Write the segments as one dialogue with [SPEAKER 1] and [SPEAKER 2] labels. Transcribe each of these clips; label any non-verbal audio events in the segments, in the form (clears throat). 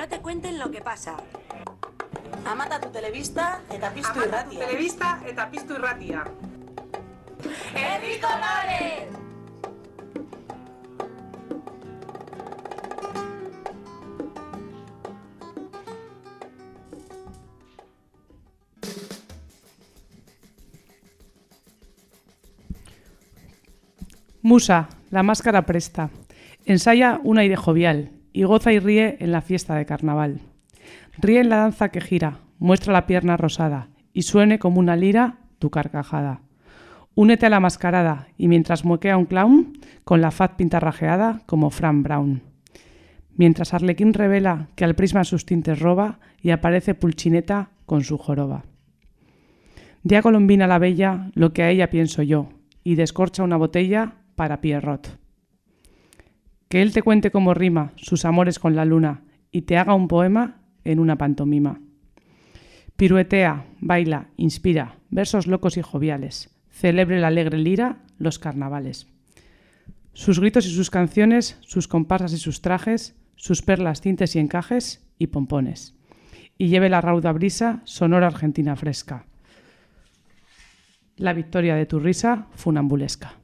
[SPEAKER 1] no te cuenten lo que pasa. Amata tu telebista eta piztu
[SPEAKER 2] Amata tu
[SPEAKER 1] irratia.
[SPEAKER 2] telebista eta piztu irratia.
[SPEAKER 3] Musa, la máscara presta. Ensaya un aire jovial y goza y ríe en la fiesta de carnaval. Ríe en la danza que gira, muestra la pierna rosada y suene como una lira tu carcajada. Únete a la mascarada y mientras muequea un clown, con la faz pintarrajeada como Fran Brown. Mientras Arlequín revela que al prisma sus tintes roba y aparece Pulchineta con su joroba. Di a Colombina la bella lo que a ella pienso yo y descorcha una botella para Pierrot. Que él te cuente cómo rima sus amores con la luna y te haga un poema en una pantomima. Piruetea, baila, inspira, versos locos y joviales. Celebre la alegre lira los carnavales. Sus gritos y sus canciones, sus comparsas y sus trajes, sus perlas, tintes y encajes y pompones. Y lleve la rauda brisa sonora argentina fresca. La victoria de tu risa funambulesca.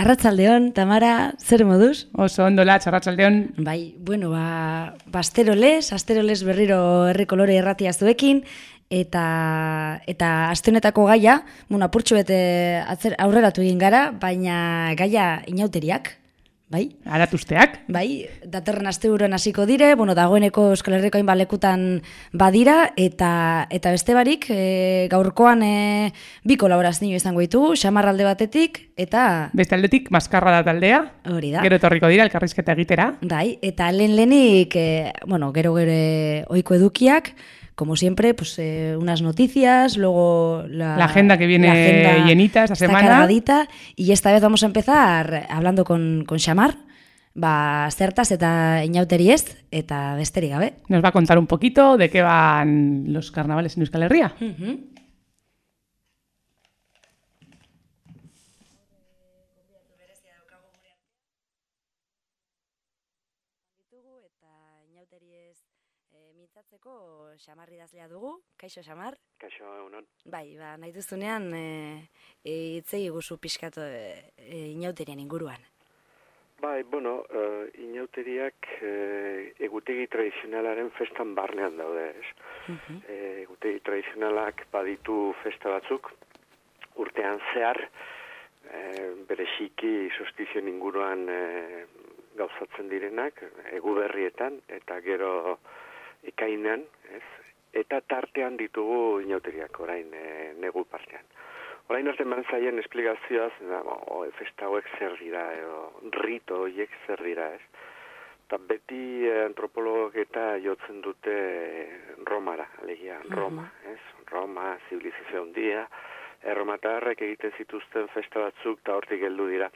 [SPEAKER 4] Arratzaldeon, Tamara, zer moduz?
[SPEAKER 3] Oso ondo latz, arratsaldeon.
[SPEAKER 4] Bai, bueno, ba, basteroles, asteroles berriro herri kolore erratia zuekin, eta, eta aste honetako gaia, bueno, apurtxo bete atzer, aurreratu egin gara, baina gaia inauteriak, bai?
[SPEAKER 3] Aratuzteak.
[SPEAKER 4] Bai, datorren asteburuan hasiko dire, bueno, dagoeneko Euskal Herriko hainbat lekutan badira, eta, eta beste barik, e, gaurkoan e, bi kolaborazio izango ditugu, xamarralde batetik, eta
[SPEAKER 3] Beste aldetik, maskarra da taldea.
[SPEAKER 4] hori da.
[SPEAKER 3] Gero etorriko dira, elkarrizketa egitera.
[SPEAKER 4] Bai, eta lehen lehenik, eh, bueno, gero gero oiko edukiak, como siempre, pues eh, unas noticias, luego la,
[SPEAKER 3] La agenda que viene
[SPEAKER 4] agenda
[SPEAKER 3] llenita esta semana.
[SPEAKER 4] cargadita, y esta vez vamos a empezar hablando con, con Xamar, ba, zertaz eta inauteri ez, eta besterik gabe.
[SPEAKER 3] Nos va a contar un poquito de qué van los carnavales en Euskal Herria.
[SPEAKER 4] Ditugu Kaixo xamar?
[SPEAKER 5] Kaixo, egunon.
[SPEAKER 4] Bai, ba, nahi duzunean e, e, itzei guzu pixkatu e, e, inauterien inguruan.
[SPEAKER 5] Bai, bueno, uh, inauteriak uh, egutegi tradizionalaren festan barnean daude, ez?
[SPEAKER 4] Mhm.
[SPEAKER 5] Eh, egutegi tradizionalak baditu festa batzuk, urtean zehar, eh, bereziki sostizioen inguruan eh, gauzatzen direnak, eguberrietan, eta gero ekainan, ez? Eta tartean ditugu inauteriak orain eh, negu partean. Orain arte eman zaien esplikazioaz, o, festa hauek zer dira, edo rito horiek zer dira, ez? Eta beti eh, antropologok eta jotzen dute eh, Romara, alegia, Roma, ez? Roma, zibilizazio handia, erromatarrek egiten zituzten festa batzuk eta hortik heldu dira.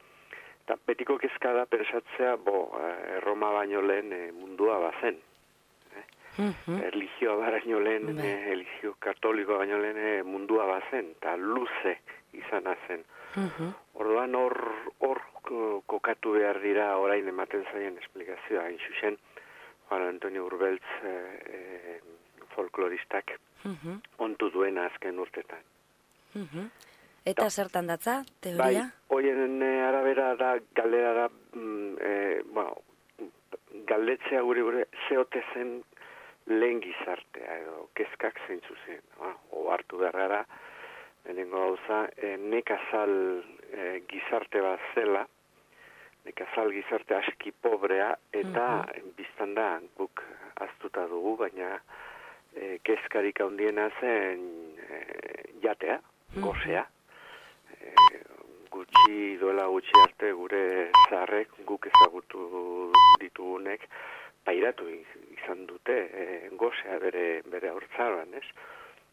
[SPEAKER 5] Eta betiko kezka da pensatzea, bo, Roma baino lehen eh, mundua bazen. Erlijioa baraino lehen,
[SPEAKER 4] Bai.
[SPEAKER 5] eh, erlijio katoliko baino lehen eh, mundua bazen, eta luze izana zen.
[SPEAKER 4] Mhm.
[SPEAKER 5] Orduan hor hor ko- kokatu behar dira orain ematen zaien esplikazioa, hain zuzen, Juan Antonio Urbeltz eh, eh, folkloristak
[SPEAKER 4] Mhm.
[SPEAKER 5] ontu duena azken urtetan.
[SPEAKER 4] Mhm. Eta zertan datza,
[SPEAKER 5] Bai,
[SPEAKER 4] teoria?
[SPEAKER 5] hoien eh, arabera da, galdera da, mm, eh, bueno, galdetzea gure gure zeote zen lehen gizartea, edo kezkak zeintzu zen. Ah, o hartu beharra, lehenengo gauza, eh, nekazal eh, gizarte bat zela, nekazal gizarte aski pobrea, eta biztan da guk aztuta dugu, baina eh, kezkarik handiena zen eh, jatea, gozea, eh, gutxi duela gutxi arte gure zaharrek guk ezagutu ditugunek pairatu iz- izan dute e, gozea bere bere hortzaroan, ez?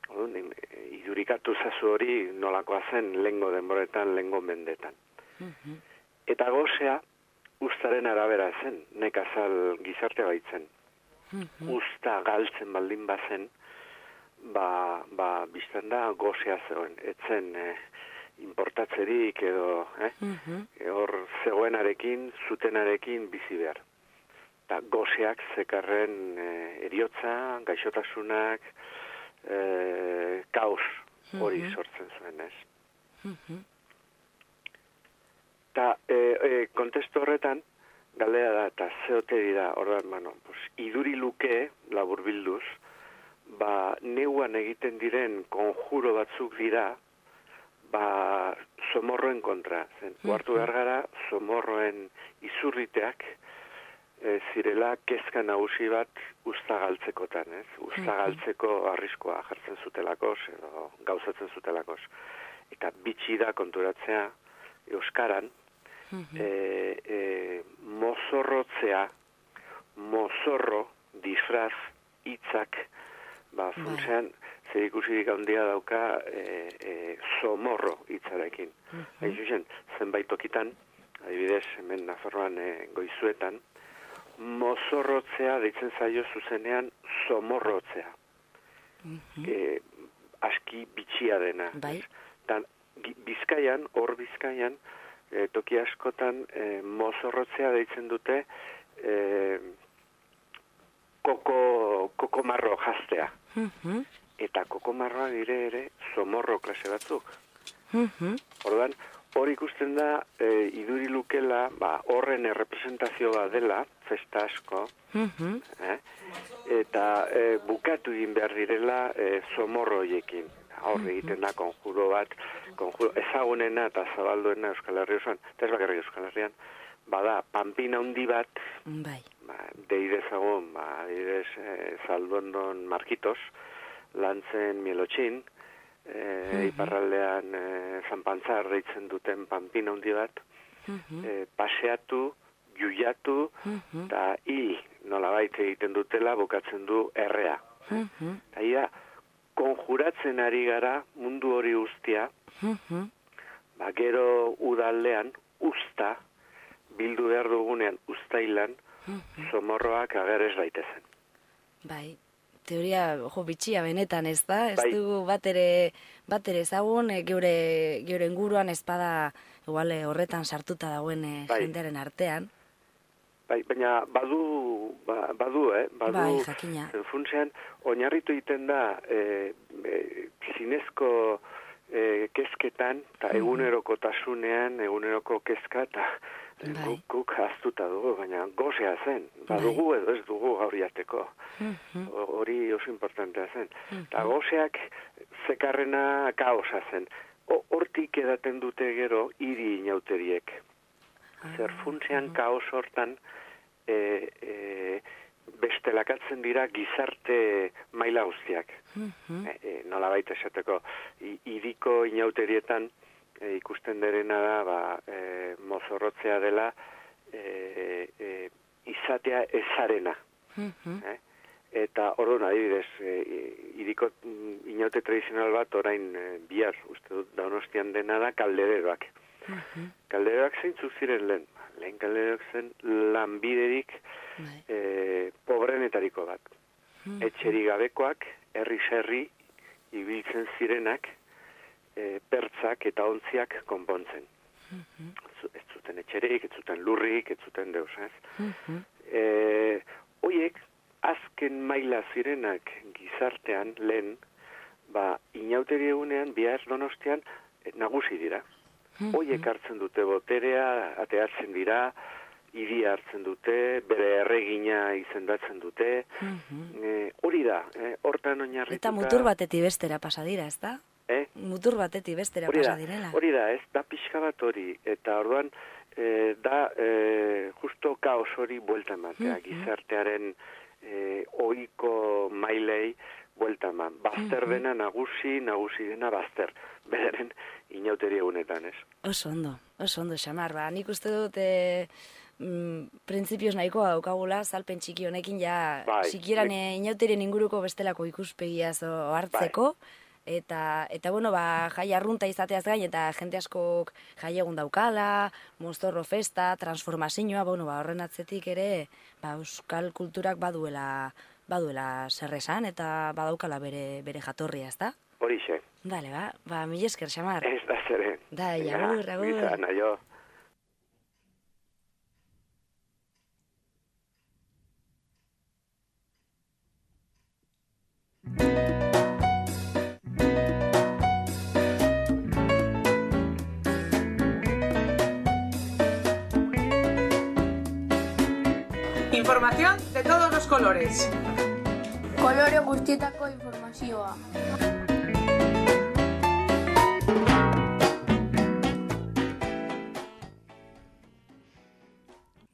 [SPEAKER 5] Orduan, idurikatu zazu hori nolakoa zen lengo denboretan, lengo mendetan.
[SPEAKER 4] Mhm.
[SPEAKER 5] Eta gozea ustaren arabera zen, nekazal gizarte baitzen.
[SPEAKER 4] Mhm.
[SPEAKER 5] Usta galtzen baldin bazen, ba, ba biztan da gozea zegoen. Etzen e, importatzerik edo, eh?
[SPEAKER 4] Mhm.
[SPEAKER 5] Hor zegoenarekin, zutenarekin bizi behar. Eta goseak zekarren e, eriotza, gaixotasunak, e, kaos hori
[SPEAKER 4] Mhm.
[SPEAKER 5] sortzen zuen, ez?
[SPEAKER 4] Mhm.
[SPEAKER 5] Eta e, e, kontestu horretan, galdera da, eta zeote dira, ordan, bueno, pues, iduri luke, labur bilduz, ba, neuan egiten diren konjuro batzuk dira, ba, somorroen kontra. Zen, uartu behar gara, somorroen izurriteak, e, zirela kezka nagusi bat usta galtzekotan, ez? Usta galtzeko arriskoa jartzen zutelakos, edo gauzatzen zutelakos. Eta bitxi da konturatzea, Euskaran, e, e, mozorrotzea, mozorro, disfraz, hitzak, ba, funtzean, zer ikusirik handia dauka e, e, somorro hitzarekin. Hain zuzen, zenbait tokitan, adibidez, hemen Nafarroan e, goizuetan, mozorrotzea deitzen zaio zuzenean somorrotzea. e, aski bitxia dena.
[SPEAKER 4] Bai.
[SPEAKER 5] Tan, bizkaian, hor bizkaian, e, toki askotan e, mozorrotzea deitzen dute e, koko, kokomarro jaztea.
[SPEAKER 4] Mhm.
[SPEAKER 5] Eta kokomarroa dire ere somorro klase batzuk.
[SPEAKER 4] Mhm.
[SPEAKER 5] Ordan hor ikusten da e, iduri lukela, ba, horren errepresentazio bat dela, festa asko,
[SPEAKER 4] Mhm.
[SPEAKER 5] eh? eta e, bukatu egin behar direla e, somorro hoiekin. Hor egiten da konjuro bat, konjuro ezagunena eta zabalduena Euskal Herri osoan, eta ez bakarrik Euskal Herrian, bada, pampina handi bat,
[SPEAKER 4] Bai.
[SPEAKER 5] ba, deidezagun, ba, adibidez, e, zaldondon markitos, lantzen mielotxin, e, iparraldean e, zanpantzar deitzen duten pampina handi bat,
[SPEAKER 4] Mhm.
[SPEAKER 5] e, paseatu, juiatu, eta hil nolabait egiten dutela bukatzen du errea.
[SPEAKER 4] Mhm.
[SPEAKER 5] Eta ia, konjuratzen ari gara mundu hori guztia,
[SPEAKER 4] Mhm.
[SPEAKER 5] ba, gero udaldean, usta, bildu behar dugunean ustailan, somorroak agerez daitezen.
[SPEAKER 4] Bai, teoria jo bitxia benetan, ez da? Ez
[SPEAKER 5] Bai.
[SPEAKER 4] dugu bat ere, bat ere ezagun, e, geure, geure inguruan espada igual e, horretan sartuta dagoen e,
[SPEAKER 5] Bai.
[SPEAKER 4] jendearen artean.
[SPEAKER 5] Bai, baina badu, ba, badu, eh? Badu,
[SPEAKER 4] Bai, jakina.
[SPEAKER 5] zen funtzean, oinarritu egiten da, e, e, zinezko e, kezketan, eta egunerokotasunean, eguneroko kezka, eta
[SPEAKER 4] Bai.
[SPEAKER 5] guk, guk aztuta dugu, baina gozea zen. Badugu edo ez dugu gaur jateko.
[SPEAKER 4] Mhm.
[SPEAKER 5] Hori oso importantea zen. Eta gozeak zekarrena kaosa zen. Hortik edaten dute gero hiri inauteriek. Zer funtzean kaos hortan e, e, bestelakatzen dira gizarte maila guztiak.
[SPEAKER 4] Mhm.
[SPEAKER 5] E, e, nolabait esateko, i- hiriko inauterietan e, ikusten derena da, ba, e, mozorrotzea dela e, e, izatea ezarena.
[SPEAKER 4] Mhm.
[SPEAKER 5] Eh? Eta orduan adibidez, e, iriko mm, inaute tradizional bat orain e, bihar, uste dut, donostian dena da kaldereroak.
[SPEAKER 4] Mhm.
[SPEAKER 5] Kaldereroak zeintzuk ziren lehen? Lehen kaldereroak zen lanbiderik
[SPEAKER 4] Bai.
[SPEAKER 5] e, pobrenetariko bat. Etxeri gabekoak, herri serri, ibiltzen zirenak, e, pertzak eta ontziak konpontzen. Zu- Ez zuten etxerik, ez zuten lurrik, ez zuten deus, ez?
[SPEAKER 4] Mhm.
[SPEAKER 5] E, oiek, azken maila zirenak gizartean lehen, ba, inauteri egunean, bihar donostian, e, nagusi dira. Oiek hartzen dute boterea, ateatzen dira, iria hartzen dute, bere erregina izendatzen dute, e, hori da, e, hortan oinarrituta...
[SPEAKER 4] Eta mutur batetik bestera pasa dira, ez da?
[SPEAKER 5] Eh?
[SPEAKER 4] Mutur batetik bestera
[SPEAKER 5] Hori
[SPEAKER 4] pasa direla.
[SPEAKER 5] hori da, ez, da pixka bat hori, eta orduan, e, da, e, justo kaos hori buelta ematea, gizartearen e, oiko mailei buelta eman. Bazter dena nagusi, nagusi dena bazter, bederen inauteri egunetan, ez?
[SPEAKER 4] Oso ondo, oso ondo, xamar. Ba, nik uste dut e, mm, printzipioz nahikoa daukagula, salpen txiki honekin ja,
[SPEAKER 5] Bai,
[SPEAKER 4] sikieran e, inauteren inguruko bestelako ikuspegiaz o hartzeko,
[SPEAKER 5] Bai.
[SPEAKER 4] Eta, eta bueno, ba, jai arrunta izateaz gain, eta jente askok jai egun daukala, moztorro festa, transformazioa, bueno, ba, horren atzetik ere, ba, euskal kulturak baduela baduela zer esan eta badaukala bere, bere jatorria, ezta?
[SPEAKER 5] Horixe,
[SPEAKER 4] Dale, ba, ba, mil esker, xamar.
[SPEAKER 5] ez da zeren.
[SPEAKER 4] Da,
[SPEAKER 5] Venga,
[SPEAKER 4] agur, agur.
[SPEAKER 5] izan, aio.
[SPEAKER 2] Información de todos los colores.
[SPEAKER 6] Kolore guztietako informazioa.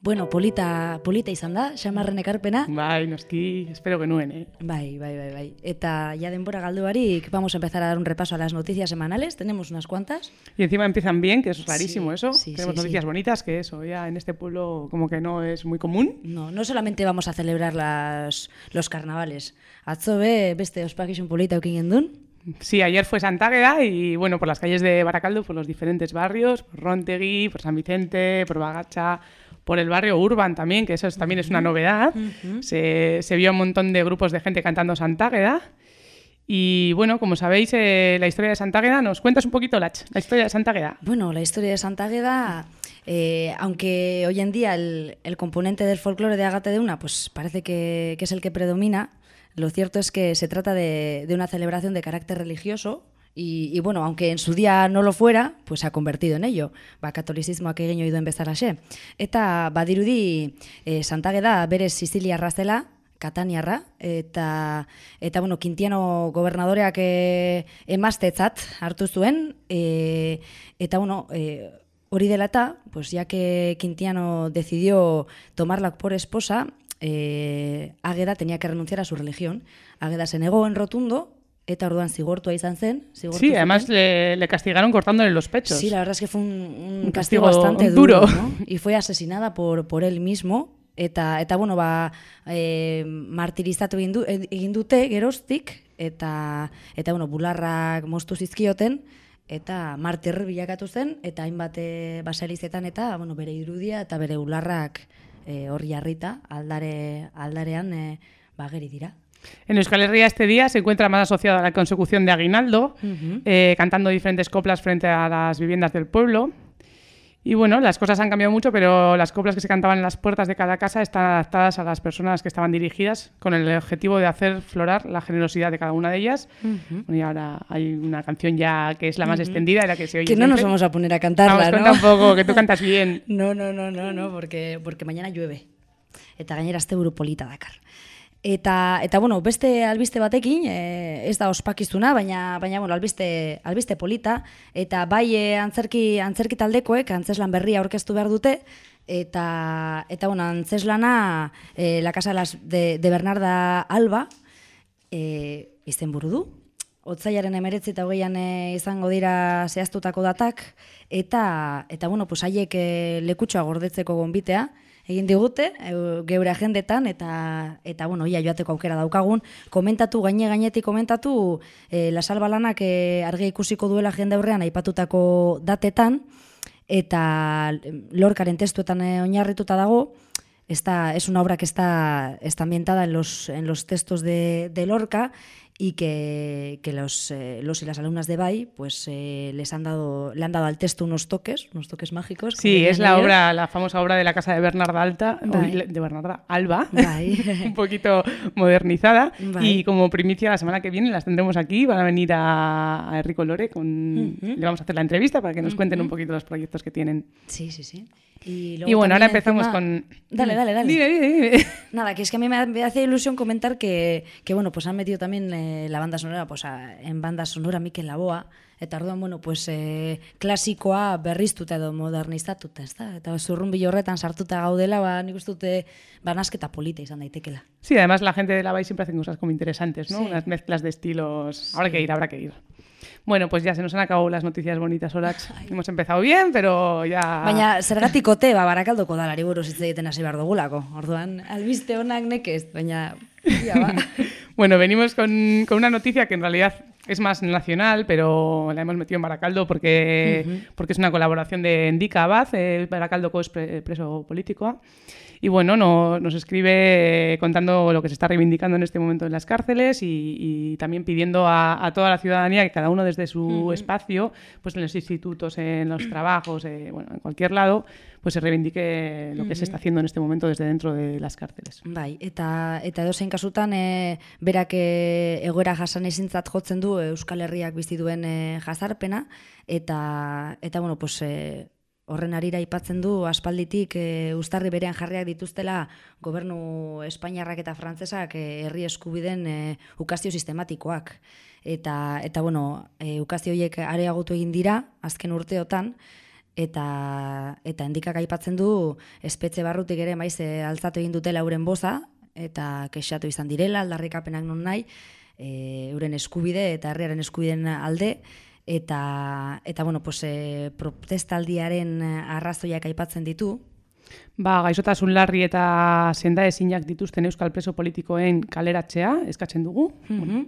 [SPEAKER 4] Bueno, polita, polita izan da, xamarren ekarpena.
[SPEAKER 3] Bai, noski, espero genuen, eh?
[SPEAKER 4] Bai, bai, bai, bai. Eta ya denbora galdu barik, vamos a empezar a dar un repaso a las noticias semanales. Tenemos unas cuantas.
[SPEAKER 3] Y encima empiezan bien, que es
[SPEAKER 4] Sí,
[SPEAKER 3] rarísimo eso.
[SPEAKER 4] sí,
[SPEAKER 3] Tenemos
[SPEAKER 4] sí,
[SPEAKER 3] noticias
[SPEAKER 4] sí.
[SPEAKER 3] bonitas, que eso ya en este pueblo como que no es muy común.
[SPEAKER 4] No, no solamente vamos a celebrar las, los carnavales. Atzo be, beste ospakizun polita eukin gendun.
[SPEAKER 3] Sí, ayer fue Santágueda y bueno, por las calles de Baracaldo, por los diferentes barrios, por Rontegui, por San Vicente, por Bagacha, por el barrio Urban también, que eso es- también es una novedad. se, se vio un montón de grupos de gente cantando Santágueda. Y bueno, como sabéis, eh, la historia de Santágueda, ¿nos cuentas un poquito, Lach? La historia de Santágueda.
[SPEAKER 4] Bueno, la historia de Santa Águeda, eh, aunque hoy en día el, el componente del folclore de Agate de Una pues parece que, que es el que predomina, lo cierto es que se trata de, de una celebración de carácter religioso y, y, bueno, aunque en su día no lo fuera, pues ha convertido en ello. Ba, katolizismoak egin ohi duen bezalaxe. Eta badirudi eh, Santa Águeda berez Siciliarra zela, Kataniarra, eta, eta bueno, Quintiano gobernadoreak e, emaztetzat hartu zuen, e, eta bueno, e, hori dela eta, pues ya que Quintiano decidió tomarla por esposa, eh, Águeda tenía que renunciar a su religión. Águeda se negó en rotundo, eta orduan zigortua izan zen. zigortu
[SPEAKER 3] Sí, además le, le castigaron cortándole los pechos.
[SPEAKER 4] Sí, la verdad es que fue un, un castigo,
[SPEAKER 3] castigo
[SPEAKER 4] bastante
[SPEAKER 3] duro.
[SPEAKER 4] duro, ¿no? y fue asesinada por, por él mismo. Eta, eta bueno, ba, e, martirizatu egin, du, egin dute geroztik, eta, eta bueno, bularrak moztu zizkioten, eta martir bilakatu zen, eta hainbat e, baselizetan eta bueno, bere irudia eta bere bularrak e, hor jarrita, aldare, aldarean e, bageri dira.
[SPEAKER 3] En Euskal Herria este día se encuentra más asociado a la consecución de Aguinaldo, eh, cantando diferentes coplas frente a las viviendas del pueblo. Y bueno, las cosas han cambiado mucho, pero las coplas que se cantaban en las puertas de cada casa están adaptadas a las personas que estaban dirigidas con el objetivo de hacer florar la generosidad de cada una de ellas. Bueno, y ahora hay una canción ya que es la más extendida, y la que se oye
[SPEAKER 4] Que no nos vamos a poner a cantarla,
[SPEAKER 3] Vamos,
[SPEAKER 4] ¿no?
[SPEAKER 3] cuenta un poco, que tú cantas bien. (laughs)
[SPEAKER 4] No, no, no, no, no, porque, porque mañana llueve. Eta gainera asteburu polita dakar. Eta, eta bueno, beste albiste batekin, e, ez da ospakizuna, baina, baina bueno, albiste, albiste polita, eta bai e, antzerki, antzerki taldekoek antzeslan berria aurkeztu behar dute, eta, eta bueno, antzeslana e, La Casa de de, Bernarda Alba, e, izen buru du. Otzaiaren emeretzi eta hogeian e, izango dira zehaztutako datak, eta, eta bueno, pues haiek e, lekutxoa gordetzeko gonbitea, egin digute, e, geure agendetan, eta, eta bueno, ia joateko aukera daukagun, komentatu, gaine gainetik komentatu, e, Lasalba lanak e, argi ikusiko duela jende aurrean aipatutako datetan, eta lorkaren testuetan e, oinarrituta dago, Está, es una obra que está, está ambientada en los, en los textos de, de Lorca y que, que los, eh, los y las alumnas de BAI pues, eh, les han dado, le han dado al texto unos toques, unos toques mágicos.
[SPEAKER 3] Sí, es la
[SPEAKER 4] ellos.
[SPEAKER 3] obra, la famosa obra de la casa de Bernarda Alta, de Bernarda Alba, (laughs) un poquito modernizada. Y como primicia, la semana que viene las tendremos aquí. Van a venir a, a Enrico Lore, con, le vamos a hacer la entrevista para que nos cuenten un poquito los proyectos que tienen.
[SPEAKER 4] Sí, sí, sí. Y, luego
[SPEAKER 3] Y bueno, ahora empezamos
[SPEAKER 4] encima-
[SPEAKER 3] con...
[SPEAKER 4] Dale, dale, dale.
[SPEAKER 3] Dime, dime, dime.
[SPEAKER 4] Nada, que es que a mí me me hace ilusión comentar que, que bueno, pues han metido también eh, la banda sonora, pues a- en banda sonora Mikel Laboa, eta orduan, bueno, pues eh, klasikoa berriztuta edo modernizatuta, ez da? Eta zurrunbilo horretan sartuta gaudela, ba, nik uste dute banasketa polita izan daitekela.
[SPEAKER 3] Sí, además la gente de la BAI siempre hacen cosas como interesantes, ¿no?
[SPEAKER 4] Sí.
[SPEAKER 3] Unas mezclas de estilos. Habrá que ir, habrá que ir. Bueno, pues ya se nos han acabado las noticias bonitas, Olach. Hemos empezado bien, pero ya...
[SPEAKER 4] Baina zergatik ote, ba, barakaldoko dalari buruz hitz egiten hasi behar dugulako. Orduan, albiste honak nekez, baina... Ja, ba. (laughs)
[SPEAKER 3] Bueno, venimos con, con una noticia que en realidad es más nacional, pero la hemos metido en Baracaldo porque, porque es una colaboración de Endica Abad, eh, Baracaldo co es pre- preso político. Y bueno, no- nos escribe eh, contando lo que se está reivindicando en este momento en las cárceles y, y también pidiendo a, a toda la ciudadanía que cada uno desde su espacio, pues en los institutos, en los trabajos, eh, bueno, en cualquier lado, pues se reivindique lo que se está haciendo en este momento desde dentro de las cárceles.
[SPEAKER 4] Bai, eta eta edozein kasutan e, berak e, egoera jasan ezintzat jotzen du Euskal Herriak bizi duen e, jazarpena eta eta bueno, pues e, horren arira aipatzen du aspalditik e, ustarri berean jarriak dituztela gobernu espainiarrak eta frantsesak e, herri eskubiden e, ukazio sistematikoak. Eta, eta bueno, e, ukazio horiek areagotu egin dira azken urteotan, eta eta endikak aipatzen du espetxe barrutik ere maiz e, altzatu egin dutela euren boza eta kexatu izan direla aldarrikapenak non nahi e, euren eskubide eta herriaren eskubideen alde eta eta bueno pues e, protestaldiaren arrazoiak aipatzen ditu
[SPEAKER 3] Ba, gaixotasun larri eta senda ezinak dituzten euskal preso politikoen kaleratzea, eskatzen dugu.
[SPEAKER 4] Mhm.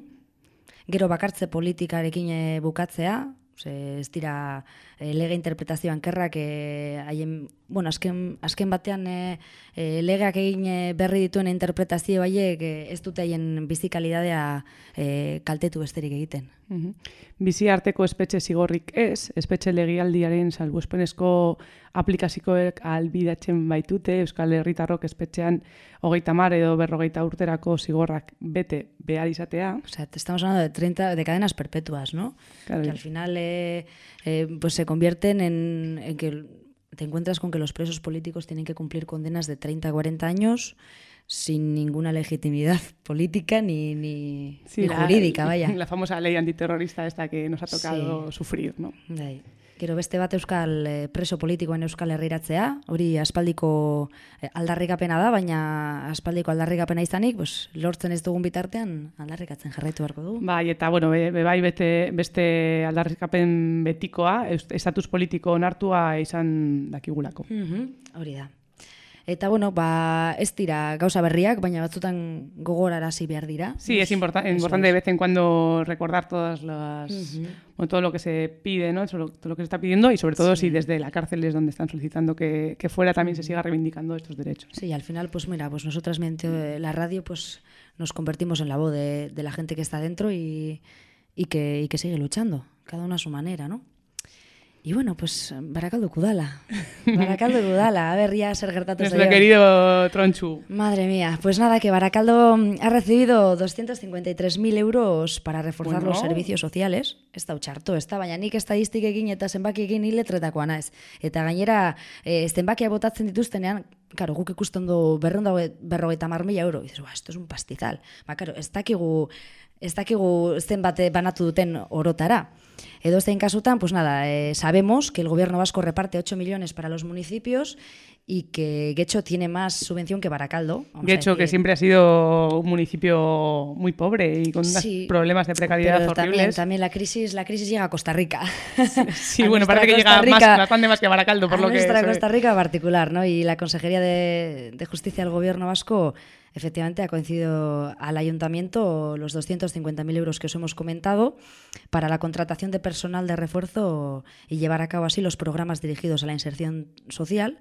[SPEAKER 4] Gero bakartze politikarekin e, bukatzea, ze ez dira e, lege interpretazioan kerrak e, haien, bueno, azken, azken batean e, e, legeak egin e, berri dituen interpretazio haiek e, ez dute haien bizikalidadea e, kaltetu besterik egiten.
[SPEAKER 3] Mhm. Bizi arteko espetxe zigorrik ez, espetxe legialdiaren salbuespenezko aplikazikoek albidatzen baitute Euskal Herritarrok espetxean hogeita mar edo berrogeita urterako zigorrak bete behar izatea.
[SPEAKER 4] O sea, te estamos hablando de 30 de cadenas perpetuas, ¿no?
[SPEAKER 3] Claro.
[SPEAKER 4] Que al final eh, eh, pues se convierten en, en que te encuentras con que los presos políticos tienen que cumplir condenas de 30 a 40 años sin ninguna legitimidad (laughs) política ni, ni, ni
[SPEAKER 3] la-
[SPEAKER 4] jurídica, (laughs) vaya.
[SPEAKER 3] La famosa ley antiterrorista esta que nos ha tocado sufrir, ¿no?
[SPEAKER 4] Gero beste bat euskal eh, preso politikoen euskal herriratzea, hori aspaldiko eh, aldarrikapena da, baina aspaldiko aldarrikapena izanik, pues, lortzen ez dugun bitartean aldarrikatzen jarraitu beharko dugu.
[SPEAKER 3] Bai, eta bueno, be, be bai bete, beste aldarrikapen betikoa, estatus politiko onartua izan dakigulako.
[SPEAKER 4] Mhm, Hori da. Eta bueno, ba, ez dira gauza berriak, baina batzutan gogorarazi behar dira.
[SPEAKER 3] Sí, es importa-
[SPEAKER 4] Eso
[SPEAKER 3] importante de
[SPEAKER 4] es.
[SPEAKER 3] vez en cuando recordar todas las, bueno, todo lo que se pide, ¿no? Todo lo que se está pidiendo y sobre todo si desde la cárcel es donde están solicitando que, que fuera también se siga reivindicando estos derechos.
[SPEAKER 4] Sí, al final, pues mira, pues nosotras mediante la radio, pues nos convertimos en la voz de, de la gente que está dentro y, y, que, y que sigue luchando, cada uno a su manera, ¿no? Y bueno, pues Barakaldo Kudala. (laughs) Barakaldo Kudala, a ver ya ser gertatu
[SPEAKER 3] Nuestro
[SPEAKER 4] zaion.
[SPEAKER 3] querido Tronchu.
[SPEAKER 4] Madre mía, pues nada, que Baracaldo mm, ha recibido 253.000 euros para reforzar
[SPEAKER 3] Bueno.
[SPEAKER 4] los servicios sociales. Ez da utxarto, ez da, baina nik estadistikekin eta zenbakiekin hil letretakoa naiz. Eta gainera, e, zenbakia botatzen dituztenean, karo, guk ikusten du berrenda berrogeita mar mila euro. Dices, "Buah, esto es un pastizal. Ba, karo, ez dakigu, ez dakigu zenbat banatu duten orotara. Edo zein kasutan, pues nada, eh, sabemos que el gobierno vasco reparte 8 millones para los municipios y que Guecho tiene más subvención que Baracaldo.
[SPEAKER 3] Guecho, que siempre ha sido un municipio muy pobre y con
[SPEAKER 4] Sí,
[SPEAKER 3] problemas de precariedad
[SPEAKER 4] pero también,
[SPEAKER 3] horribles.
[SPEAKER 4] también la crisis, la crisis llega a Costa Rica.
[SPEAKER 3] Sí, (laughs) bueno, parece que
[SPEAKER 4] Costa
[SPEAKER 3] llega más, bastante más que Baracaldo, por
[SPEAKER 4] a
[SPEAKER 3] lo que
[SPEAKER 4] nuestra. Costa Rica particular, ¿no? Y la Consejería de, de Justicia del Gobierno Vasco efectivamente ha coincidido al ayuntamiento los 250.000 euros que os hemos comentado para la contratación de personal de refuerzo y llevar a cabo así los programas dirigidos a la inserción social.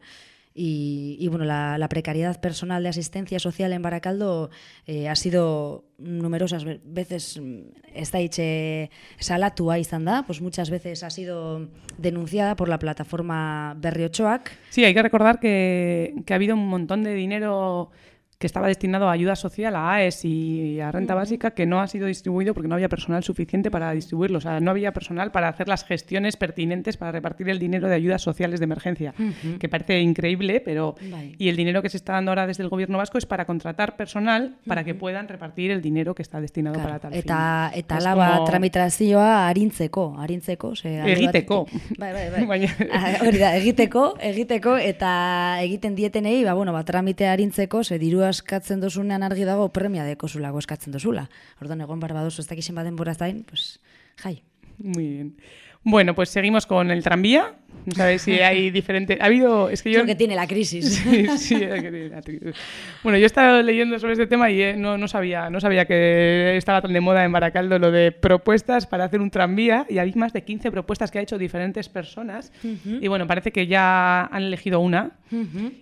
[SPEAKER 4] Y, y, bueno, la, la precariedad personal de asistencia social en Baracaldo eh, ha sido numerosas ve- veces mm, ez da hitxe salatua izan da, pues muchas veces ha sido denunciada por la plataforma Berriochoak.
[SPEAKER 3] Sí, hay que recordar que, que ha habido un montón de dinero que estaba destinado a ayuda social, a AES y a renta básica, que no ha sido distribuido porque no había personal suficiente para distribuirlo. O sea, no había personal para hacer las gestiones pertinentes para repartir el dinero de ayudas sociales de emergencia, que parece increíble, pero... Y el dinero que se está dando ahora desde el gobierno vasco es para contratar personal para que puedan repartir el dinero que está destinado
[SPEAKER 4] Claro,
[SPEAKER 3] para tal
[SPEAKER 4] eta
[SPEAKER 3] fin.
[SPEAKER 4] eta
[SPEAKER 3] Es
[SPEAKER 4] laba
[SPEAKER 3] como-
[SPEAKER 4] tramitazioa arintzeko, arintzeko, ze
[SPEAKER 3] Egiteko. (laughs)
[SPEAKER 4] Bai, bai, bai. Ah, Hori da, egiteko, egiteko eta egiten dietenei, ba bueno, ba tramitea arintzeko, ze diru askatzen dozunean argi dago premia dekozulako eskatzen dozula. Orduan egon bar badozu ez dakixen baden boraz dain, pues jai.
[SPEAKER 3] Muy bien. Bueno, pues seguimos con el tranvía. No sabéis si hay (laughs) diferente. Ha habido. Es que yo.
[SPEAKER 4] Lo que tiene la crisis. (laughs)
[SPEAKER 3] Sí, sí, la crisis. Bueno, yo he estado leyendo sobre este tema y eh, no, no, sabía, no sabía que estaba tan de moda en Baracaldo lo de propuestas para hacer un tranvía y hay más de 15 propuestas que ha hecho diferentes personas. Y bueno, parece que ya han elegido una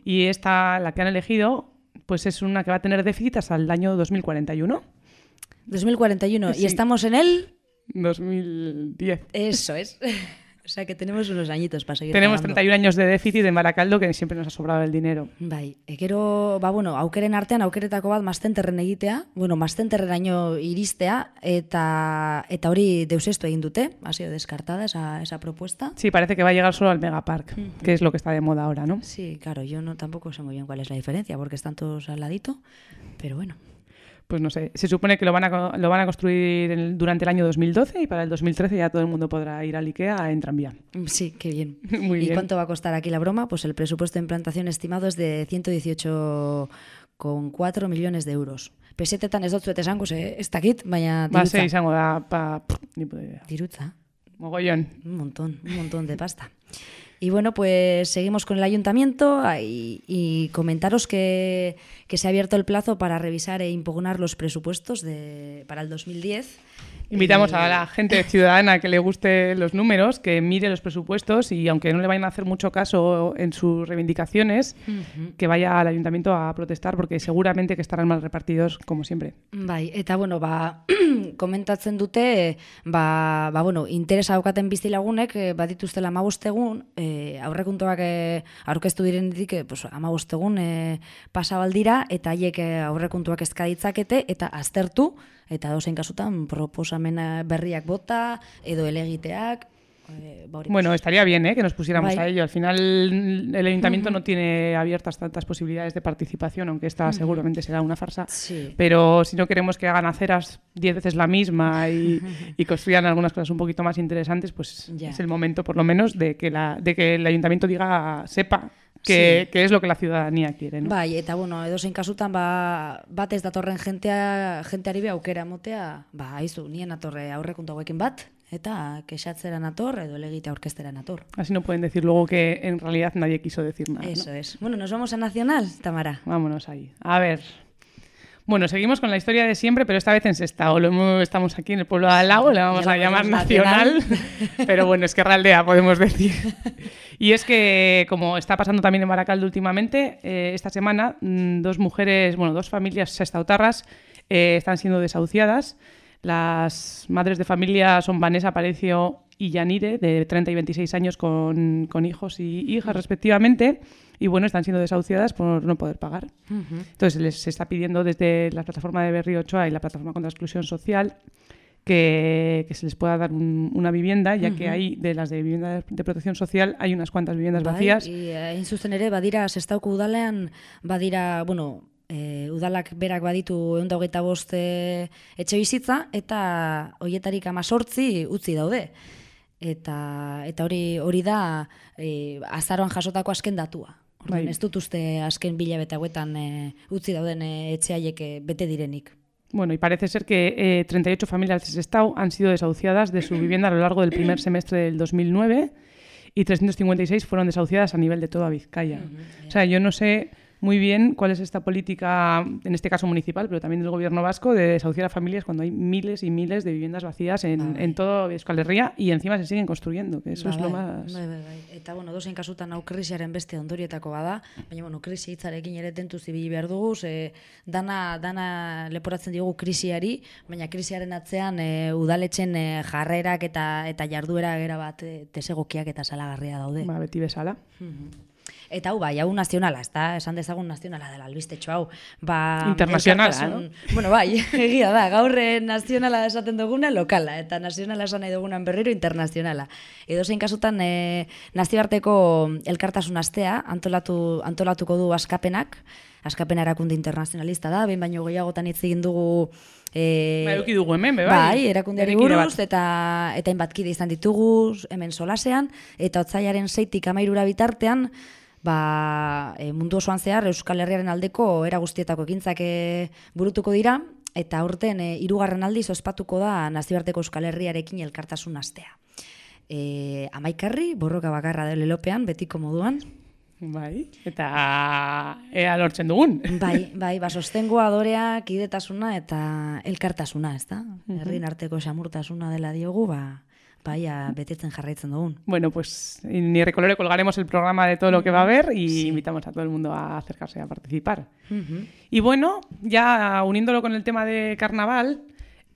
[SPEAKER 3] y esta, la que han elegido, pues es una que va a tener déficit hasta el año 2041.
[SPEAKER 4] 2041.
[SPEAKER 3] Sí.
[SPEAKER 4] Y estamos en el...
[SPEAKER 3] 2010.
[SPEAKER 4] Eso es. (laughs) o sea que tenemos unos añitos para seguir
[SPEAKER 3] Tenemos
[SPEAKER 4] pagando.
[SPEAKER 3] 31 años de déficit en Baracaldo que siempre nos ha sobrado el dinero.
[SPEAKER 4] Bai, e gero, ba, bueno, aukeren artean aukeretako bat mastenterren egitea, bueno, mastenterreraino iristea, eta eta hori deusestu egin dute, ha sido descartada esa, esa propuesta.
[SPEAKER 3] Sí, parece que va a llegar solo al Megapark, que es lo que está de moda ahora, ¿no?
[SPEAKER 4] Sí, claro, yo no tampoco sé muy bien cuál es la diferencia, porque están todos al ladito, pero bueno.
[SPEAKER 3] Pues no sé, se supone que lo van a, lo van a construir en durante el año 2012 y para el 2013 ya todo el mundo podrá ir al IKEA en tranvía.
[SPEAKER 4] Mm, Sí, qué bien. (laughs)
[SPEAKER 3] Muy
[SPEAKER 4] ¿Y
[SPEAKER 3] bien.
[SPEAKER 4] cuánto va a costar aquí la broma? Pues el presupuesto de implantación estimado es de 118,4 millones de euros. Pesetetan ez dut esango, ze ez dakit, baina
[SPEAKER 3] Va a
[SPEAKER 4] dirutza.
[SPEAKER 3] ser izango da pa, pff, ni.
[SPEAKER 4] Dirutza.
[SPEAKER 3] Mogollón.
[SPEAKER 4] Un montón, un montón de pasta. Y bueno, pues seguimos con el ayuntamiento y, y comentaros que, que se ha abierto el plazo para revisar e impugnar los presupuestos de, para el 2010.
[SPEAKER 3] Invitamos
[SPEAKER 4] Eh,
[SPEAKER 3] a la gente (laughs) ciudadana que le guste los números, que mire los presupuestos y aunque no le vayan a hacer mucho caso en sus reivindicaciones, que vaya al ayuntamiento a protestar porque seguramente que estarán mal repartidos como siempre.
[SPEAKER 4] Bai, eta bueno, ba, (clears throat) komentatzen dute, ba, ba, bueno, interesa daukaten bizilagunek, eh, badituztela amabostegun, eh, aurrekuntuak eh, aurkeztu direnetik, eh, pues, amabostegun eh, pasabaldira, eta haiek eh, aurrekuntuak ezka ditzakete, eta aztertu, eta kasutan proposamena berriak bota, edo elegiteak, eh,
[SPEAKER 3] Bueno, estaría bien ¿eh? que nos pusiéramos a ello. Al final el ayuntamiento no tiene abiertas tantas posibilidades de participación, aunque esta seguramente será una farsa.
[SPEAKER 4] Sí.
[SPEAKER 3] Pero si no queremos que hagan aceras diez veces la misma y, (laughs) y construyan algunas cosas un poquito más interesantes, pues
[SPEAKER 4] Ya.
[SPEAKER 3] es el momento, por lo menos, de que, la, de que el ayuntamiento diga, sepa que,
[SPEAKER 4] Sí.
[SPEAKER 3] que es lo que la ciudadanía quiere. ¿no?
[SPEAKER 4] Bai, eta bueno, edozein kasutan ba, bat ez datorren jentea, jenteari be aukera motea, ba, aizu, nien atorre aurrekontu hauekin bat, eta kexatzera nator edo elegite aurkestera nator.
[SPEAKER 3] Así no pueden decir luego que en realidad nadie quiso decir nada. ¿no?
[SPEAKER 4] Eso es. Bueno, nos vamos a Nacional, Tamara.
[SPEAKER 3] Vámonos ahí. A ver. Bueno, seguimos con la historia de siempre, pero esta vez en Sestao. Lo estamos aquí en el pueblo de al lado, le vamos a llamar nacional.
[SPEAKER 4] nacional. (laughs)
[SPEAKER 3] pero bueno, es que Raldea, podemos decir. (laughs) Y es que, como está pasando también en Baracaldo últimamente, eh, esta semana mm, dos mujeres, bueno, dos familias sestautarras eh, están siendo desahuciadas. Las madres de familia son Vanessa Parecio y Yanire, de 30 y 26 años, con, con hijos y hijas respectivamente. Y bueno, están siendo desahuciadas por no poder pagar. Entonces, les se está pidiendo desde la plataforma de Berrio Ochoa y la plataforma contra la exclusión social que, que se les pueda dar un- una vivienda, ya que hay de las de vivienda de, protección social hay unas cuantas viviendas vacías.
[SPEAKER 4] Bai, i, hain zuzen ere, badira, sestauko udalean, badira, bueno, e, udalak berak baditu egun hogeita bost e, etxe bizitza, eta hoietarik amazortzi utzi daude. Eta, eta hori hori da e, azaroan jasotako azken datua. Orduan,
[SPEAKER 3] Bai.
[SPEAKER 4] ez dut uste azken bilabete hauetan e, utzi dauden e, etxe haiek bete direnik.
[SPEAKER 3] Bueno, y parece ser que eh, 38 familias de Sestao han sido desahuciadas de su (clears throat) vivienda a lo largo del primer semestre del 2009 y 356 fueron desahuciadas a nivel de toda Vizcaya. O sea, yo no sé muy bien cuál es esta política, en este caso municipal, pero también del gobierno vasco, de desahuciar a familias cuando hay miles y miles de viviendas vacías en, en todo Euskal Herria y encima se siguen construyendo, que eso
[SPEAKER 4] Ba,
[SPEAKER 3] es lo
[SPEAKER 4] bai,
[SPEAKER 3] más...
[SPEAKER 4] Bai, bai, bai. Eta, bueno, dozein kasutan hau krisiaren beste ondorietako bada, baina, bueno, krisi hitzarekin ere tentuz ibili behar dugu, ze dana, dana leporatzen diogu krisiari, baina krisiaren atzean e, udaletxen e, jarrerak eta eta jarduera gera bat e, desegokiak eta salagarria daude.
[SPEAKER 3] Ba, beti bezala.
[SPEAKER 4] Eta hau, bai, hau nazionala, ez da, esan dezagun nazionala dela albistetxo hau. Ba,
[SPEAKER 3] Internazionala,
[SPEAKER 4] elkartasun- Bueno, bai, (laughs) egia da, gaur eh, nazionala esaten duguna lokala, eta nazionala esan nahi dugunan berriro internazionala. Edo zein kasutan, e, nazioarteko elkartasun astea antolatu, antolatuko du askapenak, askapena erakunde internazionalista da, behin baino gehiagotan hitz egin dugu E,
[SPEAKER 3] Ba, eduki dugu hemen, be, bai.
[SPEAKER 4] bai, erakundeari
[SPEAKER 3] bat.
[SPEAKER 4] buruz, eta eta hainbat izan ditugu hemen solasean, eta otzailaren zeitik amairura bitartean, ba, e, mundu osoan zehar Euskal Herriaren aldeko era guztietako ekintzak e, burutuko dira, eta urten e, irugarren aldiz ospatuko da nazioarteko Euskal Herriarekin elkartasun astea. E, amaikarri, borroka bakarra da lelopean, betiko moduan.
[SPEAKER 3] Bai, eta ea lortzen dugun.
[SPEAKER 4] Bai, (laughs) bai, ba, sostengoa adorea, kidetasuna eta elkartasuna, ez da? Herrin arteko xamurtasuna dela diogu, ba, bai, a, betetzen jarraitzen dugun.
[SPEAKER 3] Bueno, pues en Ni Recolore colgaremos el programa de todo lo que va a haber y invitamos a todo el mundo a acercarse a participar. Y bueno, ya uniéndolo con el tema de carnaval,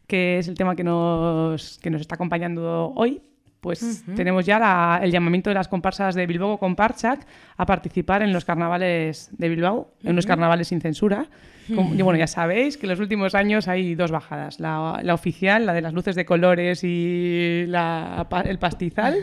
[SPEAKER 3] que es el tema que nos, que nos está acompañando hoy, pues tenemos ya la- el llamamiento de las comparsas de Bilbao Comparchac a participar en los carnavales de Bilbao, en los carnavales sin censura. Como- y bueno, ya sabéis que en los últimos años hay dos bajadas, la, la oficial, la de las luces de colores y la el pastizal,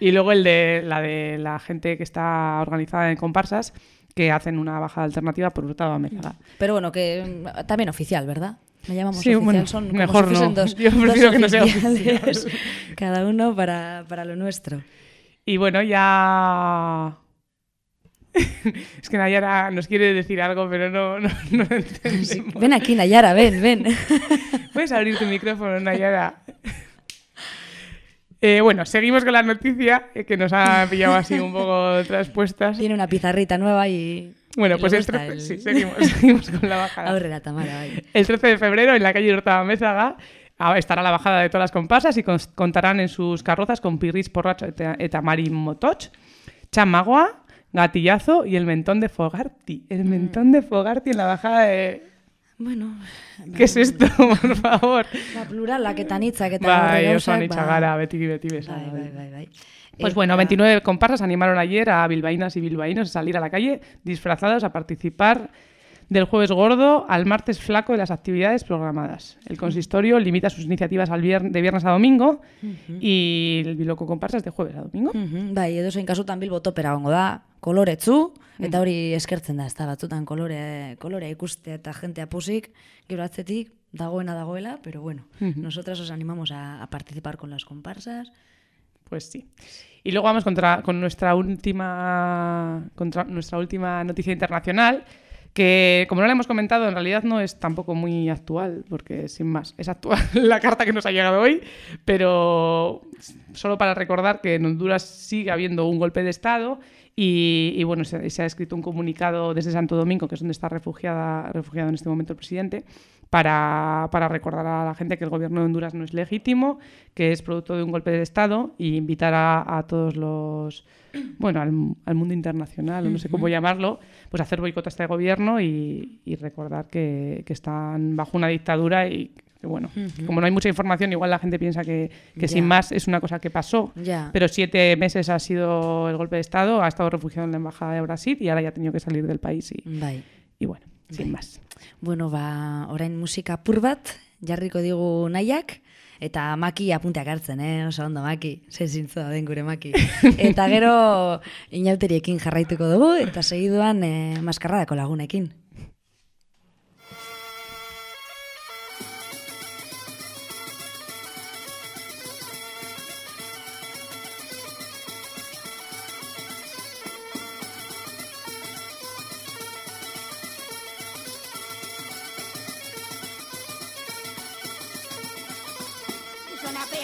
[SPEAKER 3] y luego el de la de la gente que está organizada en comparsas, que hacen una bajada alternativa por Hurtado a.
[SPEAKER 4] Pero bueno, que mm, también oficial, ¿verdad? Me llamamos
[SPEAKER 3] Sí,
[SPEAKER 4] oficial,
[SPEAKER 3] bueno,
[SPEAKER 4] son como
[SPEAKER 3] mejor
[SPEAKER 4] si
[SPEAKER 3] no.
[SPEAKER 4] dos, (laughs)
[SPEAKER 3] Yo
[SPEAKER 4] dos
[SPEAKER 3] prefiero que no sea
[SPEAKER 4] oficiales. (laughs) Cada uno para, para lo nuestro.
[SPEAKER 3] Y bueno, ya... (laughs) es que Nayara nos quiere decir algo, pero no, no, no entendemos.
[SPEAKER 4] Ven aquí, Nayara, ven, ven.
[SPEAKER 3] ¿Puedes abrir tu micrófono, Nayara? Eh, bueno, seguimos con la noticia, eh, que nos ha pillado así un poco traspuestas.
[SPEAKER 4] Tiene una pizarrita nueva y...
[SPEAKER 3] Bueno, pues el
[SPEAKER 4] gusta
[SPEAKER 3] 13,
[SPEAKER 4] el-
[SPEAKER 3] sí, seguimos, (laughs) seguimos con la bajada.
[SPEAKER 4] Aurrera, Tamara, bai.
[SPEAKER 3] El 13 de febrero, en la calle Hurtado Mézaga, estará la bajada de todas las comparsas y contarán en sus carrozas con Pirris Porracho eta, eta Mari Motoch, Chamagua, Gatillazo y el mentón de Fogarty. El mentón de Fogarty en la bajada de...
[SPEAKER 4] Bueno,
[SPEAKER 3] ¿Qué es esto, (laughs) por favor?
[SPEAKER 4] ba, pluralak eta nitzak eta
[SPEAKER 3] Bai, oso anitza gara, beti beti bezala.
[SPEAKER 4] Bai, bai, bai, bai.
[SPEAKER 3] Pues
[SPEAKER 4] Eta-
[SPEAKER 3] bueno, 29 comparsas animaron ayer a bilbaínas y bilbaínos a salir a la calle disfrazados a participar del jueves gordo al martes flaco de las actividades programadas. El consistorio limita sus iniciativas al vier- de viernes a domingo y el biloco comparsas de jueves a domingo.
[SPEAKER 4] Mhm, Bai, edo zein kasutan bilbo topera gongo da, koloretzu, eta hori eskertzen da, ez da, batzutan kolore, kolorea ikuste eta jentea pusik, gero atzetik, dagoena dagoela, pero bueno, nosotras os animamos a, a participar con las comparsas.
[SPEAKER 3] Pues sí. Y luego vamos contra, con nuestra última, contra nuestra última noticia internacional, que como no la hemos comentado, en realidad no es tampoco muy actual, porque sin más, es actual (laughs) la carta que nos ha llegado hoy, pero solo para recordar que en Honduras sigue habiendo un golpe de Estado y, bueno, se, se ha escrito un comunicado desde Santo Domingo, que es donde está refugiada, refugiado en este momento el presidente, para, para recordar a la gente que el gobierno de Honduras no es legítimo, que es producto de un golpe de Estado y invitar a, a todos los, bueno, al, al mundo internacional, o no sé cómo llamarlo, pues a hacer boicot a este gobierno y, y recordar que, que están bajo una dictadura y que, bueno, como no hay mucha información, igual la gente piensa que, que sin más es una cosa que pasó, pero siete meses ha sido el golpe de Estado, ha estado refugiado en la Embajada de Brasil y ahora ya ha tenido que salir del país y bueno, sin más.
[SPEAKER 4] Bueno, ba, orain musika pur bat, jarriko digu nahiak, eta maki apunteak hartzen, eh? Oso ondo maki, ze zintzoa den gure maki. (laughs) Eta gero inauteriekin jarraituko dugu, eta segiduan eh, maskarradako lagunekin.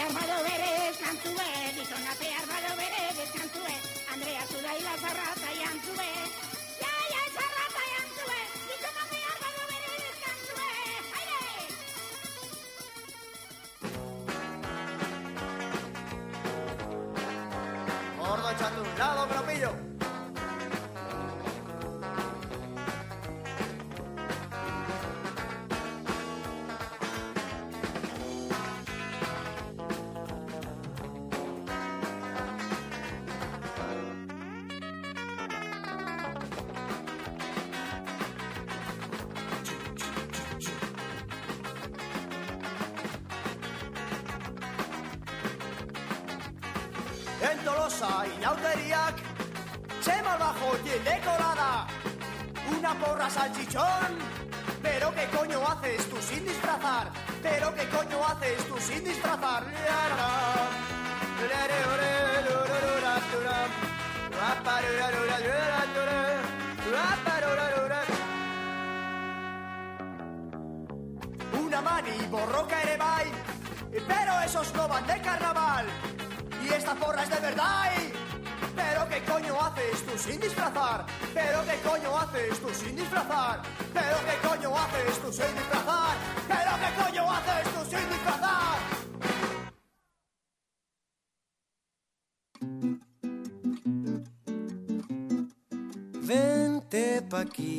[SPEAKER 7] Behar bado berez kantzue, gizona behar bado berez kantzue, Andrea zudaila zarrata jantzue, ja, ja, zarrata jantzue, gizona behar bado berez kantzue, aire!
[SPEAKER 8] Gordo un lado, gropillo. Porra salchichón. Pero qué coño haces tú sin disfrazar. Pero qué coño haces tú sin disfrazar. Una y borroca ere bai, pero esos no van de carnaval. Y esta porra es de sin disfrazar? Pero qué coño haces tú sin disfrazar? Pero qué coño haces tú sin disfrazar? Pero qué coño haces tú sin disfrazar?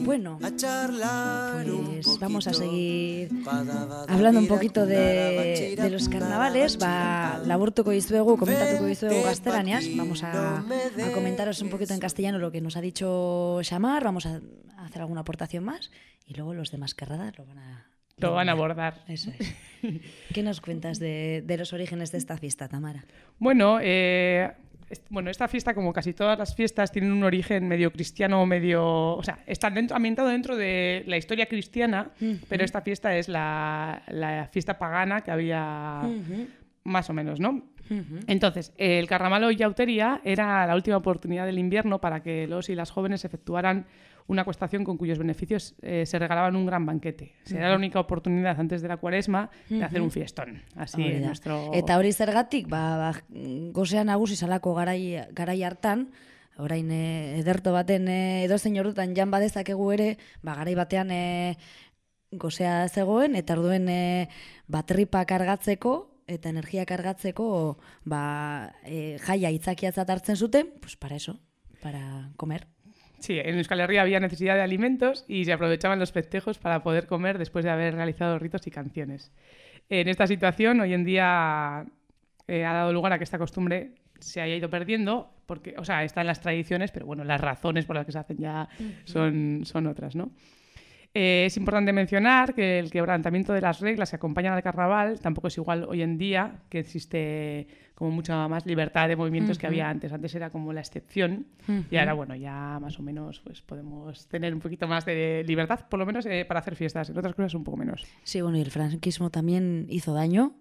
[SPEAKER 4] Bueno,
[SPEAKER 9] a charlar un
[SPEAKER 4] Pues
[SPEAKER 9] poquito.
[SPEAKER 4] vamos a seguir hablando un poquito de, los carnavales, ba,
[SPEAKER 9] batxira,
[SPEAKER 4] laburtuko dizuegu, komentatuko dizuegu
[SPEAKER 9] Vente
[SPEAKER 4] gaztelaniaz,
[SPEAKER 9] pa' aquí,
[SPEAKER 4] vamos a, comentaros un poquito en castellano lo que nos ha dicho Shamar, vamos a hacer alguna aportación más y luego los de Mascarrada lo van a...
[SPEAKER 3] Lo van a abordar.
[SPEAKER 4] Eso es. ¿Qué nos cuentas de, de los orígenes de esta fiesta, Tamara?
[SPEAKER 3] Bueno, eh, bueno, esta fiesta, como casi todas las fiestas, tienen un origen medio cristiano, medio. O sea, está dentro, ambientado dentro de la historia cristiana, pero esta fiesta es la, la fiesta pagana que había más o menos, ¿no? Entonces, el carnaval o yautería era la última oportunidad del invierno para que los y las jóvenes efectuaran una cuestación con cuyos beneficios eh, se regalaban un gran banquete. Será la única oportunidad antes de la cuaresma de hacer un fiestón. Así
[SPEAKER 4] Hori
[SPEAKER 3] en
[SPEAKER 4] da.
[SPEAKER 3] nuestro...
[SPEAKER 4] Eta hori zergatik, ba, ba, gozea nagusi salako garai, garai hartan, orain e, ederto baten e, edozein ordutan jan badezakegu ere, ba, garai batean e, gozea zegoen, eta orduen e, batripa kargatzeko, eta energia kargatzeko, ba, e, jaia itzakiatzat hartzen zuten, pues para eso, para comer.
[SPEAKER 3] Sí, en Euskal Herria había necesidad de alimentos y se aprovechaban los festejos para poder comer después de haber realizado ritos y canciones. En esta situación, hoy en día eh, ha dado lugar a que esta costumbre se haya ido perdiendo, porque, o sea, está en las tradiciones, pero bueno, las razones por las que se hacen ya son, son otras, ¿no? Eh, es importante mencionar que el quebrantamiento de las reglas que acompañan al carnaval tampoco es igual hoy en día, que existe como mucha más libertad de movimientos que había antes. Antes era como la excepción y ahora, bueno, ya más o menos pues podemos tener un poquito más de libertad, por lo menos eh, para hacer fiestas. En otras cosas un poco menos.
[SPEAKER 4] Sí, bueno, y el franquismo también hizo daño.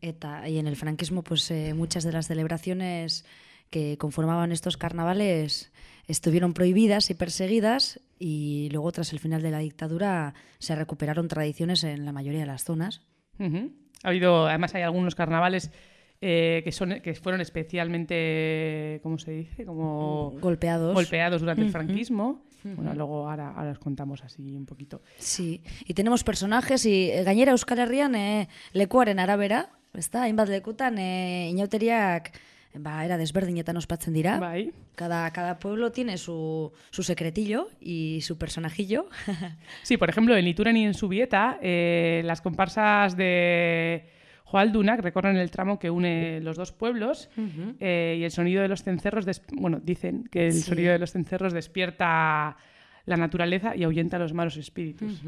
[SPEAKER 4] Eta, y en el franquismo, pues eh, muchas de las celebraciones que conformaban estos carnavales estuvieron prohibidas y perseguidas y luego tras el final de la dictadura se recuperaron tradiciones en la mayoría de las zonas.
[SPEAKER 3] Ujú. Ha habido, además hay algunos carnavales eh, que, son, que fueron especialmente, ¿cómo se dice? Como
[SPEAKER 4] Golpeados.
[SPEAKER 3] golpeados durante el franquismo. Bueno, luego ahora, ahora os contamos así un poquito.
[SPEAKER 4] Sí, y tenemos personajes y eh, gainera Euskal Herrian eh, lekuaren arabera, ezta? Hainbat lekutan eh, inauteriak ba, era desberdinetan ospatzen dira.
[SPEAKER 3] Bai.
[SPEAKER 4] Cada, cada pueblo tiene su, su secretillo y su personajillo. (laughs)
[SPEAKER 3] Sí, por ejemplo, en Lituran y en Subieta, eh, las comparsas de Joaldunak recorren el tramo que une los dos pueblos eh, y el sonido de los cencerros, bueno, dicen que el
[SPEAKER 4] Sí.
[SPEAKER 3] sonido de los cencerros despierta la naturaleza y ahuyenta a los malos espíritus.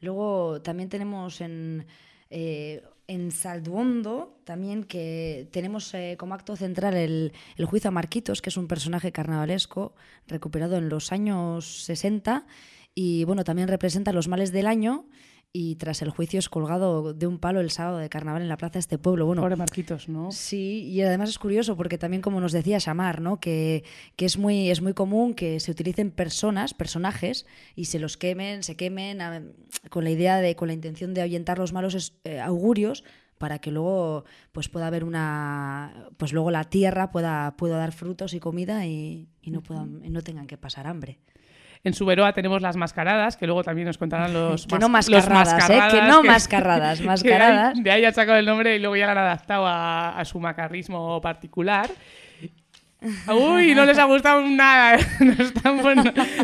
[SPEAKER 4] Luego también tenemos en, eh, en Salduondo, también que tenemos eh, como acto central el, el juicio a Marquitos, que es un personaje carnavalesco recuperado en los años 60 y bueno, también representa los males del año y tras el juicio es colgado de un palo el sábado de carnaval en la plaza de este pueblo. Bueno,
[SPEAKER 3] Pobre Marquitos, ¿no?
[SPEAKER 4] Sí, y además es curioso porque también como nos decía Shamar, ¿no? que, que es, muy, es muy común que se utilicen personas, personajes, y se los quemen, se quemen a- con la idea de, con la intención de ahuyentar los malos es- eh, augurios para que luego pues pueda haber una pues luego la tierra pueda, pueda dar frutos y comida y, y no puedan y no tengan que pasar hambre.
[SPEAKER 3] En Suberoa tenemos las mascaradas, que luego también nos contarán (laughs) los,
[SPEAKER 4] Que no
[SPEAKER 3] mas-
[SPEAKER 4] mascarradas,
[SPEAKER 3] los
[SPEAKER 4] ¿eh? Que no mascarradas, (laughs)
[SPEAKER 3] que ahí-
[SPEAKER 4] mascaradas.
[SPEAKER 3] De ahí, ha sacado el nombre y luego ya lo han adaptado a, a su macarrismo particular. Uy, no les ha gustado nada. (laughs) Nos están,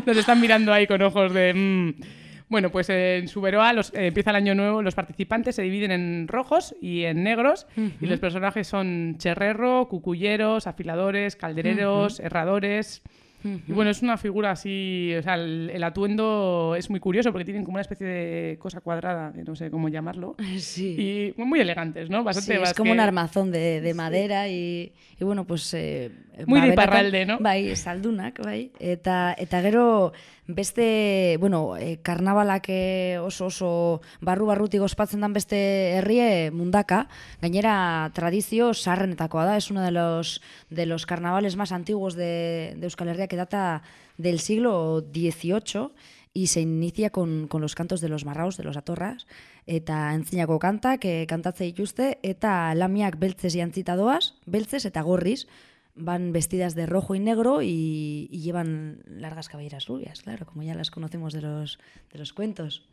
[SPEAKER 3] nos están mirando ahí con ojos de... mm. Bueno, pues en Suberoa los, eh, empieza el año nuevo, los participantes se dividen en rojos y en negros y los personajes son cherrerro, cuculleros, afiladores, caldereros, herradores... Y bueno, es una figura así, o sea, el, el atuendo es muy curioso porque tienen como una especie de cosa cuadrada, que no sé cómo llamarlo. (laughs)
[SPEAKER 4] Sí.
[SPEAKER 3] Y muy elegantes, ¿no? Bastante
[SPEAKER 4] Sí, es como
[SPEAKER 3] que-
[SPEAKER 4] un armazón de, de madera y, y bueno, pues... Eh,
[SPEAKER 3] Muy de Iparralde, no?
[SPEAKER 4] Bai, saldunak, bai. Eta, eta gero beste, bueno, eh, karnabalak eh, oso oso barru-barrutik ospatzen dan beste herrie mundaka. Gainera tradizio sarrenetakoa da, es uno de los, de los carnavales más antiguos de, de Euskal Herria que data del siglo XVIII y se inicia con, con los cantos de los marraos, de los atorras, eta entzinako kantak e, kantatze dituzte, eta lamiak beltzez jantzita doaz, beltzez eta gorriz, van vestidas de rojo y negro y, y llevan largas cabelleras rubias, claro, como ya las conocemos de los, de los cuentos.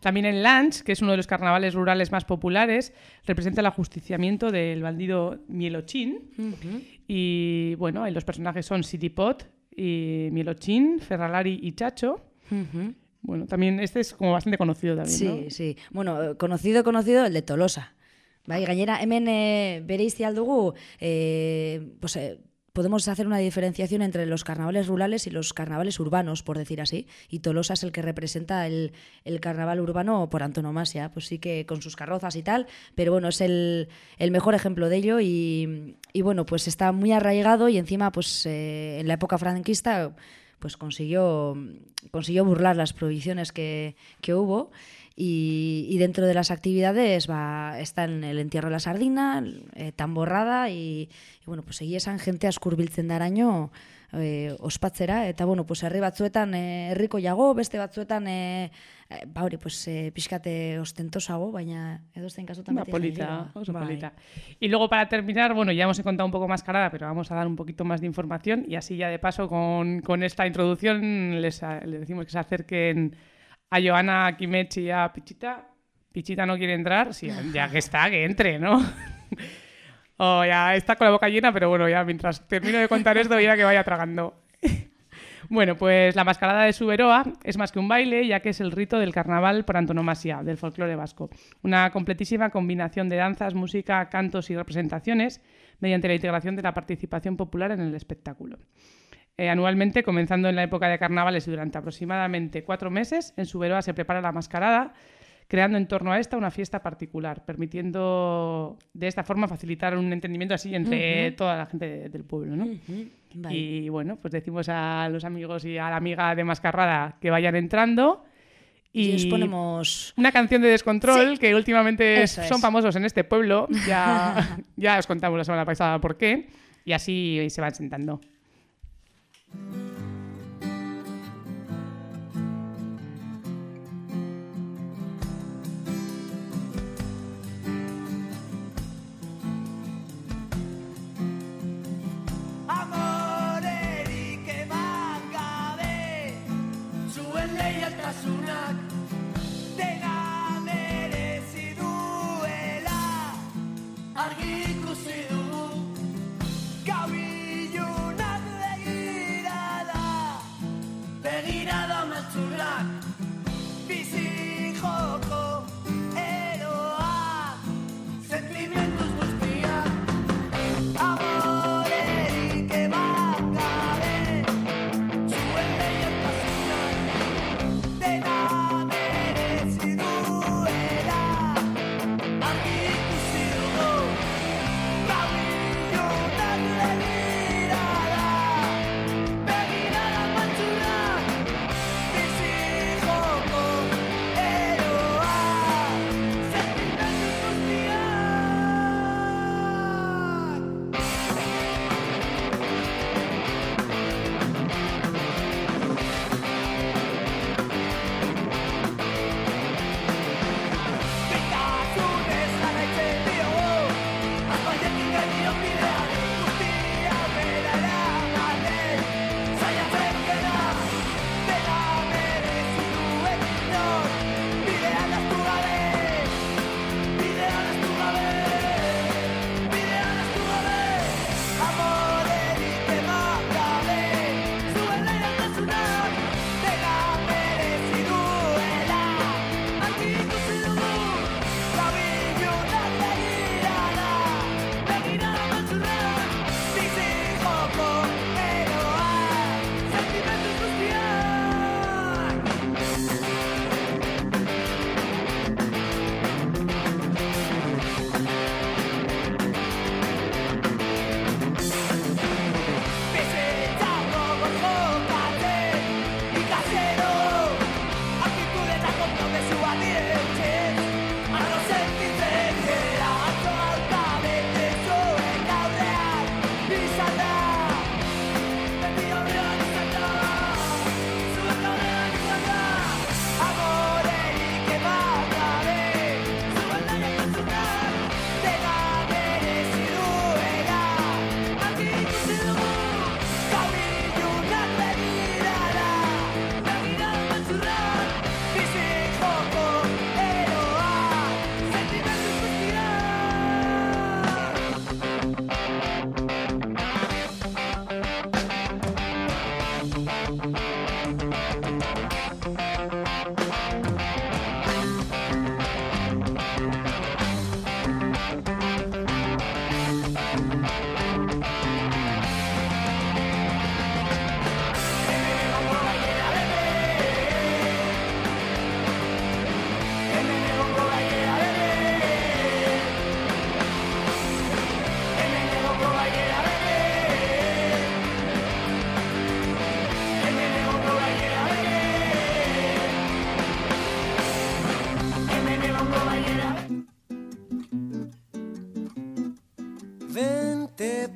[SPEAKER 3] También en Lanch, que es uno de los carnavales rurales más populares, representa el ajusticiamiento del bandido Mielochín. Y bueno, los personajes son Sitipot y Mielochín, Ferralari y Chacho. Bueno, también este es como bastante conocido también,
[SPEAKER 4] Sí,
[SPEAKER 3] ¿no?
[SPEAKER 4] sí. Bueno, eh, conocido, conocido, el de Tolosa. Bai, gainera, hemen e, bereizi aldugu, e, pues, eh, podemos hacer una diferenciación entre los carnavales rurales y los carnavales urbanos, por decir así. Y Tolosa es el que representa el, el carnaval urbano por antonomasia, pues sí que con sus carrozas y tal, pero bueno, es el, el mejor ejemplo de ello y, y bueno, pues está muy arraigado y encima, pues eh, en la época franquista, pues consiguió, consiguió burlar las prohibiciones que, que hubo. Y, y dentro de las actividades va, están el entierro de la sardina, eh, tamborrada y, y bueno, pues egia esan gente askurbiltzen daraino eh, ospatzera. Eta bueno, pues herri batzuetan eh, herriko jago, beste batzuetan eh, ba hori, pues eh, pixkate ostentosago, baina edozein kasutan
[SPEAKER 3] Una
[SPEAKER 4] beti
[SPEAKER 3] polita, oso polita. Y luego para terminar, bueno, ya hemos contado un poco mascarada, pero vamos a dar un poquito más de información y así ya de paso con, con esta introducción les, les decimos que se acerquen a Joana, a Kimechi y a Pichita. Pichita no quiere entrar, sí, ya que está, que entre, ¿no? (laughs) o ya está con la boca llena, pero bueno, ya mientras termino de contar esto, ya que vaya tragando. (laughs) Bueno, pues la mascarada de Suberoa es más que un baile, ya que es el rito del carnaval por antonomasia, del folclore vasco. Una completísima combinación de danzas, música, cantos y representaciones mediante la integración de la participación popular en el espectáculo. Eh, anualmente, comenzando en la época de carnavales y durante aproximadamente cuatro meses, en Suberoa se prepara la mascarada, creando en torno a esta una fiesta particular, permitiendo de esta forma facilitar un entendimiento así entre
[SPEAKER 4] Ujú.
[SPEAKER 3] toda la gente de- del pueblo. ¿no?
[SPEAKER 4] Bai.
[SPEAKER 3] Y bueno, pues decimos a los amigos y a la amiga de Mascarrada que vayan entrando.
[SPEAKER 4] Y
[SPEAKER 3] Y,
[SPEAKER 4] os ponemos
[SPEAKER 3] una canción de descontrol
[SPEAKER 4] Sí.
[SPEAKER 3] que últimamente
[SPEAKER 4] Eso
[SPEAKER 3] son
[SPEAKER 4] es.
[SPEAKER 3] famosos en este pueblo. Ya, (laughs) ya os contamos la semana pasada por qué. Y así se van sentando.
[SPEAKER 9] Mm-hmm.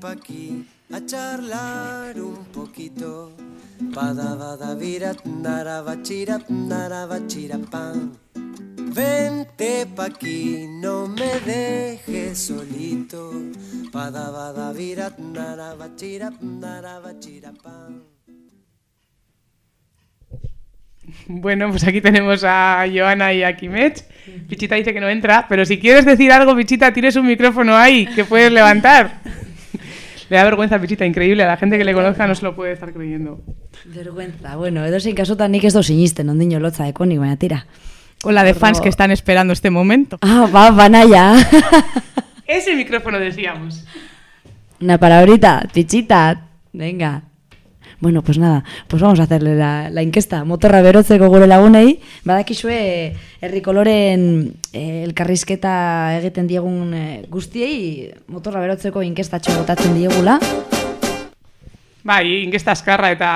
[SPEAKER 9] Pa' aquí a charlar un poquito. Vente pa' aquí, no me dejes solito.
[SPEAKER 3] Bueno, pues aquí tenemos a Joana y a Kimet. Pichita dice que no entra, pero si quieres decir algo, Pichita, tienes un micrófono ahí que puedes levantar. Le da vergüenza a Pichita, increíble. A la gente que le conozca no se lo puede estar creyendo.
[SPEAKER 4] Vergüenza, bueno, edozein kasutan nik ez do sinisten, ondino lotza ekonik, baina tira.
[SPEAKER 10] Con la de fans que están esperando este momento.
[SPEAKER 4] Ah, va, banaia.
[SPEAKER 3] Ese micrófono decíamos.
[SPEAKER 4] Una palabrita, pichita, venga. Bueno, pues nada, pues vamos a hacerle la, la inkesta. Motorra berotzeko gure lagunei, badakizue herri koloren eh, elkarrizketa egiten diegun eh, guztiei motorra berotzeko inkestatxo botatzen diegula.
[SPEAKER 3] Bai, inkesta azkarra eta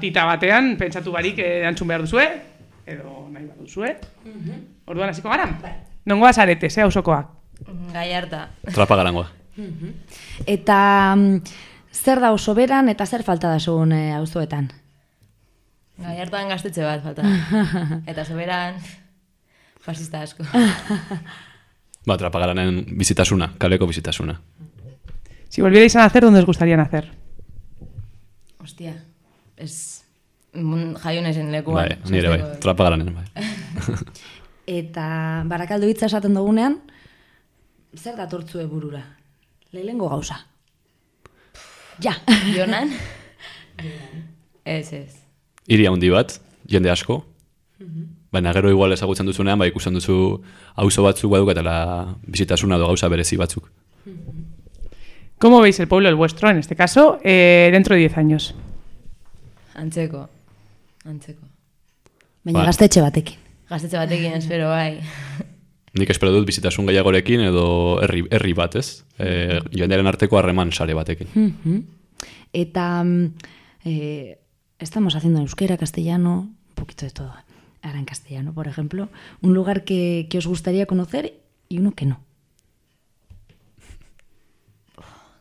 [SPEAKER 3] tita batean, pentsatu barik eh, erantzun behar duzue, edo nahi behar duzue. Orduan hasiko gara? Nongoa zarete, ze ausokoak?
[SPEAKER 11] Gallarta.
[SPEAKER 12] Trapa garangoa.
[SPEAKER 4] Eta mm, zer da oso beran eta zer falta da zugun eh, auzoetan?
[SPEAKER 11] Gallartan gaztetxe bat falta. (laughs) Eta soberan fascista asko. (laughs)
[SPEAKER 12] Ba, trapa garanen bizitasuna, kaleko bizitasuna.
[SPEAKER 3] Si volvierais a nacer, ¿dónde os gustaría nacer?
[SPEAKER 11] Hostia. Ez mun- jaio naizen lekuan.
[SPEAKER 12] Bai, nire bai, trapa garanen bai. (laughs)
[SPEAKER 4] Eta barakaldo hitza esaten dugunean, zer datortzue burura? Lehengo gauza. Ja. (laughs)
[SPEAKER 11] Jonan? Ez, ez.
[SPEAKER 12] Hiri handi bat, jende asko, baina gero igual ezagutzen duzunean, ba ikusten duzu auzo batzuk badukatela bizitasuna edo gauza berezi batzuk.
[SPEAKER 3] ¿Cómo veis el pueblo, el vuestro, en este caso, eh, dentro de 10 años?
[SPEAKER 11] Antzeko. Antzeko.
[SPEAKER 4] Baina
[SPEAKER 12] Ba.
[SPEAKER 4] gaztetxe batekin.
[SPEAKER 11] Gaztetxe batekin espero bai.
[SPEAKER 12] Nik espero dut bizitasun gehiagorekin edo herri, herri bat, ez? E, jendearen arteko harreman sare batekin.
[SPEAKER 4] Mhm. Eta mm, eh, estamos haciendo en euskera, castellano, un poquito de todo. Ahora en castellano, por ejemplo, un lugar que, que os gustaría conocer y uno que no.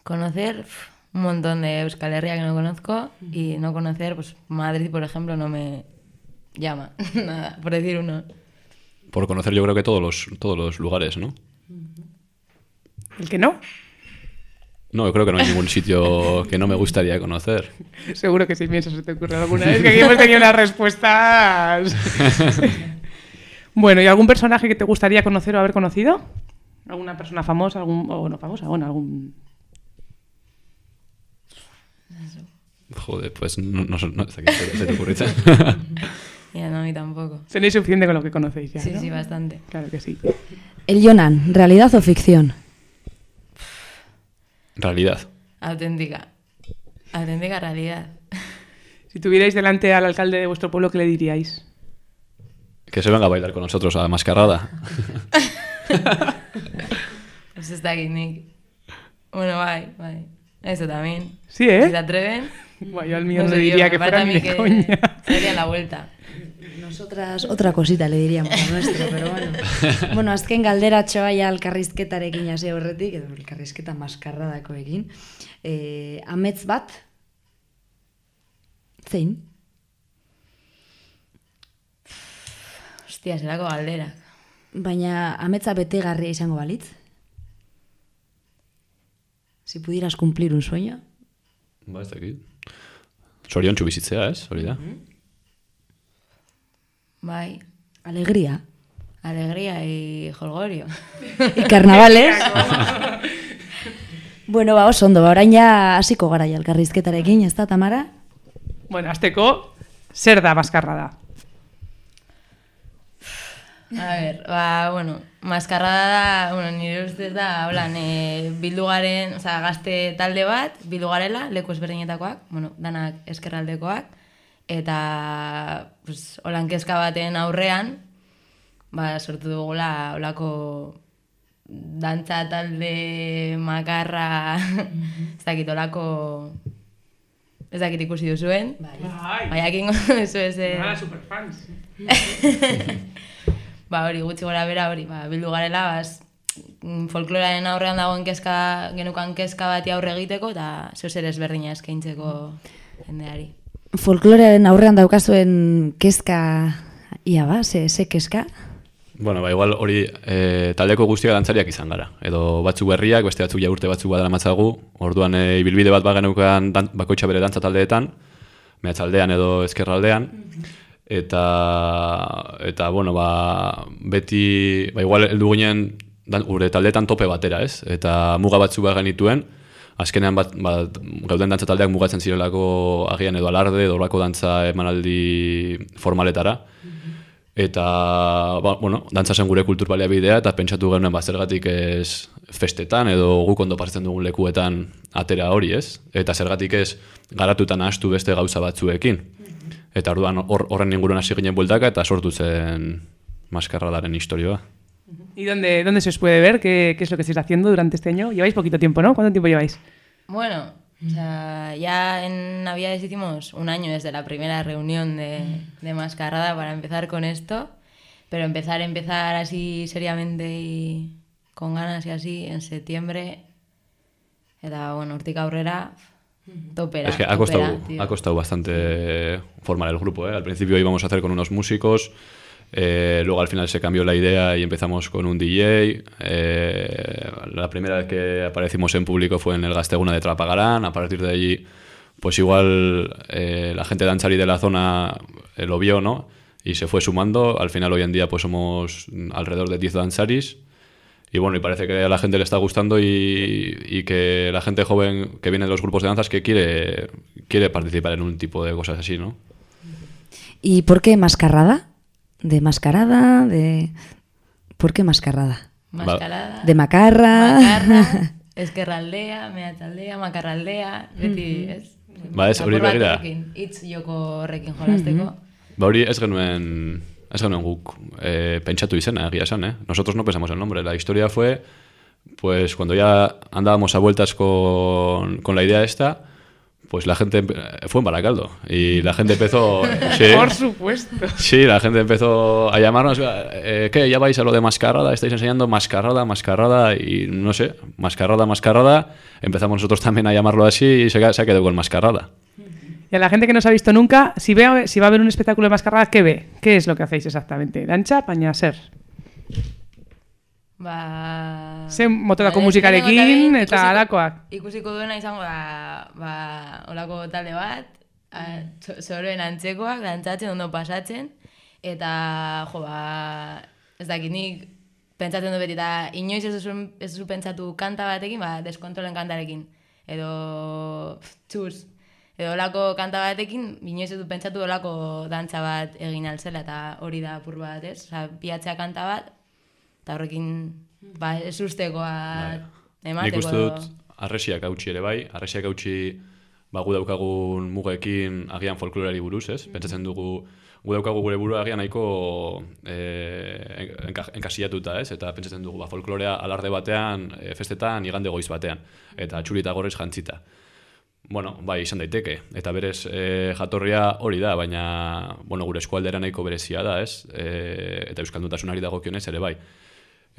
[SPEAKER 11] Conocer un montón de Euskal Herria que no conozco y no conocer, pues Madrid, por ejemplo, no me llama. (laughs) Nada, por decir uno.
[SPEAKER 12] Por conocer yo creo que todos los, todos los lugares, ¿no?
[SPEAKER 3] ¿El que no?
[SPEAKER 12] No, yo creo que no hay ningún sitio que no me gustaría conocer. (laughs)
[SPEAKER 3] Seguro que si piensas se te ocurre alguna vez, que aquí hemos tenido unas respuestas. (laughs) bueno, ¿y algún personaje que te gustaría conocer o haber conocido? ¿Alguna persona famosa, algún, o no famosa, bueno, algún...
[SPEAKER 12] Joder, pues no, no, no sé qué se te ocurre. (laughs)
[SPEAKER 11] Ya no, a mí tampoco.
[SPEAKER 3] Tenéis suficiente con lo que conocéis ya,
[SPEAKER 11] Sí,
[SPEAKER 3] ¿no?
[SPEAKER 11] sí, bastante.
[SPEAKER 3] Claro que sí.
[SPEAKER 4] El Yonan, ¿realidad o ficción?
[SPEAKER 12] Realidad.
[SPEAKER 11] Auténtica. Auténtica realidad.
[SPEAKER 3] Si tuvierais delante al alcalde de vuestro pueblo, ¿qué le diríais?
[SPEAKER 12] Que se venga a bailar con nosotros a la mascarada. (laughs)
[SPEAKER 11] Pues está aquí, Nick. Bueno, bai, bai. Eso también.
[SPEAKER 3] Sí, ¿eh?
[SPEAKER 11] Si se atreven. (laughs)
[SPEAKER 3] Buah, yo al mío no
[SPEAKER 11] sé
[SPEAKER 3] le
[SPEAKER 11] yo,
[SPEAKER 3] diría
[SPEAKER 11] me
[SPEAKER 3] que fuera ni
[SPEAKER 11] mí
[SPEAKER 3] de
[SPEAKER 11] que
[SPEAKER 3] coña. (laughs)
[SPEAKER 11] Se daría la vuelta.
[SPEAKER 4] Nosotras otra cosita le diríamos a nuestro, pero bueno. (laughs) bueno, azken galderatxoa ja elkarrizketarekin hasi horretik, edo elkarrizketa maskarradakoekin. Eh, amets bat, zein?
[SPEAKER 11] Hostia, zelako galdera.
[SPEAKER 4] Baina ametza betegarria izango balitz? Si pudieras cumplir un sueño?
[SPEAKER 12] Ba, ez dakit. Zoriontsu bizitzea, ez? Hori da.
[SPEAKER 11] Bai.
[SPEAKER 4] Alegría.
[SPEAKER 11] Alegría y jolgorio.
[SPEAKER 4] Y carnavales. (laughs) bueno, ba, oso ondo, ba, orain ja hasiko gara ja elkarrizketarekin, ez da, Tamara?
[SPEAKER 3] Bueno, azteko, zer da maskarrada?
[SPEAKER 11] A ver, ba, bueno, maskarrada da, bueno, nire ustez da, holan, e, bildu garen, oza, gazte talde bat, bildu garela, leku ezberdinetakoak, bueno, danak eskerraldekoak, eta, pues, holan kezka baten aurrean, ba, sortu dugula, holako dantza talde makarra, ez dakit, holako, ez dakit ikusi duzuen,
[SPEAKER 3] Bai.
[SPEAKER 11] bai, akingo duzu ez, eh,
[SPEAKER 3] Nada, superfans. (laughs)
[SPEAKER 11] ba hori gutxi gora bera hori, ba, bildu garela, bas, mm, folkloraren aurrean dagoen kezka, genukan kezka bati aurre egiteko, eta zeu zer ezberdina eskaintzeko jendeari.
[SPEAKER 4] Folklorearen aurrean daukazuen kezka, ia ba, ze, ze kezka?
[SPEAKER 12] Bueno, ba, igual hori e, taldeko guztiak dantzariak izan gara. Edo batzuk berriak, beste batzuk ja urte batzuk badara matzagu. Orduan e, ibilbide bat bagenukan dan, bakoitza bere dantza taldeetan, mehatzaldean edo ezkerraldean. Eta, eta bueno, ba, beti, ba, igual heldu ginen gure taldeetan tope batera, ez? Eta muga batzuk bat genituen, azkenean bat, bat gauden dantza taldeak mugatzen zirelako agian edo alarde, edo horako dantza emanaldi formaletara. Eta, ba, bueno, dantza zen gure kultur baliabidea eta pentsatu genuen ba, zergatik ez festetan edo guk ondo pasatzen dugun lekuetan atera hori ez. Eta zergatik ez garatutan astu beste gauza batzuekin. Eta orduan hor, horren inguruan hasi ginen bueltaka eta sortu zen maskarradaren historioa.
[SPEAKER 3] ¿Y dónde, dónde se os puede ver? ¿Qué, ¿Qué es lo que estáis haciendo durante este año? Lleváis poquito tiempo, ¿no? ¿Cuánto tiempo lleváis?
[SPEAKER 11] Bueno, o sea, ya en Navidades hicimos un año desde la primera reunión de, de Mascarada para empezar con esto, pero empezar, empezar así seriamente y con ganas y así en septiembre, eta, bueno, hortik aurrera, topera.
[SPEAKER 12] Es que ha
[SPEAKER 11] topera,
[SPEAKER 12] costado,
[SPEAKER 11] tío.
[SPEAKER 12] ha costado bastante formar el grupo. ¿eh? Al principio íbamos a hacer con unos músicos, eh, luego al final se cambió la idea y empezamos con un DJ. eh, la primera vez que aparecimos en público fue en el Gasteguna de Trapagarán. A partir de allí, pues igual eh, la gente de Anchari de la zona eh, lo vio, ¿no? Y se fue sumando. Al final hoy en día pues somos alrededor de 10 danzaris. Y bueno, y parece que a la gente le está gustando y, y que la gente joven que viene de los grupos de danzas que quiere, quiere participar en un tipo de cosas así, ¿no?
[SPEAKER 4] ¿Y por qué mascarada? ¿De mascarada? ¿De... ¿Por qué mascarada?
[SPEAKER 11] Mascarada.
[SPEAKER 4] De macarra.
[SPEAKER 11] Makarra, (laughs) eskerraldea, mehatzaldea, makarraldea, beti,
[SPEAKER 4] Mhm.
[SPEAKER 11] ez?
[SPEAKER 12] Ba, ez, hori
[SPEAKER 11] Apur
[SPEAKER 12] begira.
[SPEAKER 11] batekin, Hitz joko horrekin jolasteko.
[SPEAKER 12] Ba hori ez genuen, ez genuen guk eh, pentsatu izena, egia esan, eh? Nosotros no pensamos el nombre. La historia fue, pues cuando ya andábamos a vueltas con, con la idea esta, pues la gente fue en Baracaldo y la gente empezó... (laughs) sí,
[SPEAKER 3] Por supuesto.
[SPEAKER 12] Sí, la gente empezó a llamarnos, eh, ¿qué? ¿Ya vais a lo de mascarada? ¿Estáis enseñando mascarada, mascarada? Y no sé, mascarada, mascarada. Empezamos nosotros también a llamarlo así y se, se ha quedado con mascarada.
[SPEAKER 3] Y a la gente que no os ha visto nunca, si, ve, si va a ver un espectáculo de mascarada, ¿qué ve? ¿Qué es lo que hacéis exactamente? Dantza, baina zer.
[SPEAKER 11] Ba...
[SPEAKER 3] Ze mototako
[SPEAKER 11] Ba,
[SPEAKER 3] musikarekin eta
[SPEAKER 11] ikusiko-
[SPEAKER 3] halakoak.
[SPEAKER 11] Ikusiko duena izango da, ba, olako talde bat, zoroen antzekoak, dantzatzen, ondo pasatzen, eta, jo, ba, ez dakit nik, pentsatzen du beti, eta inoiz ez duzu, ez duzu pentsatu kanta batekin, ba, deskontrolen kantarekin, edo, txuz, edo olako kanta batekin, inoiz ez du pentsatu olako dantza bat egin altzela, eta hori da apur bat, ez? Osa, piatzea kanta bat, eta horrekin, ba, ez ustekoa
[SPEAKER 12] Nik
[SPEAKER 11] emateko.
[SPEAKER 12] uste
[SPEAKER 11] edo-
[SPEAKER 12] dut arresiak hautsi ere bai, arresiak hautsi ba, gu daukagun mugekin agian folkloreari buruz, ez? Pentsatzen dugu, gu daukagu gure burua agian nahiko eh, enka, enkasillatuta, ez? Eta pentsatzen dugu, ba, folklorea alarde batean, eh, festetan, igande goiz batean, eta txuri eta gorrez jantzita. Bueno, bai, izan daiteke. Eta berez e, jatorria hori da, baina bueno, gure eskualdera nahiko berezia da, ez? E, eta euskalduntasunari dagokionez ere bai.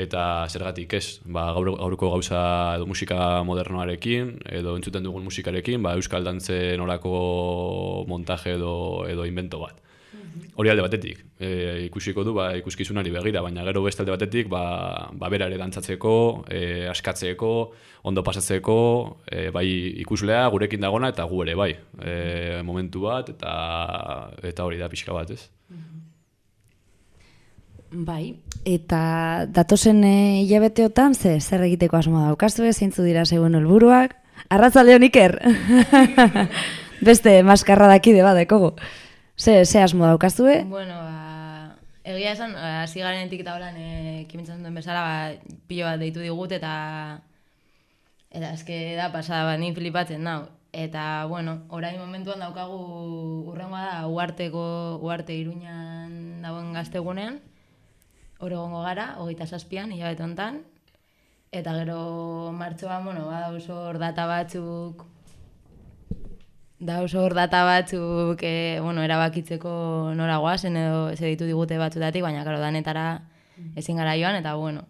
[SPEAKER 12] Eta zergatik ez, ba, gaur, gaurko gauza edo musika modernoarekin, edo entzuten dugun musikarekin, ba, euskal dantzen orako montaje edo, edo invento bat. Hori alde batetik, e, ikusiko du ba, ikuskizunari begira, baina gero beste alde batetik ba, ba bera ere dantzatzeko, e, askatzeko, ondo pasatzeko, e, bai ikuslea gurekin dagona eta gu ere bai. E, momentu bat eta eta hori da pixka bat, ez?
[SPEAKER 4] Bai, eta datozen eh, hilabeteotan ze zer egiteko asmo daukazu, zeintzu dira zeuen helburuak? Arratzalde Iker. (laughs) Beste maskarradakide badekogu. Ze, ze asmo daukazue?
[SPEAKER 11] Bueno, ba, egia esan, hasi garenetik eta holan, e, kimentzen duen bezala, ba, pilo bat deitu digut eta eta eske da pasada, ba, ni flipatzen nau. Eta, bueno, orain momentuan daukagu urrengoa da, uarteko, uarte iruñan dagoen gaztegunean, hor egongo gara, hogeita zazpian, hilabete hontan, eta gero martxoan, bueno, badauz hor data batzuk Dauz hor data batzuk, e, bueno, erabakitzeko nora goazen edo ez ditu digute batzutatik, baina karo, danetara ezin gara joan, eta bueno,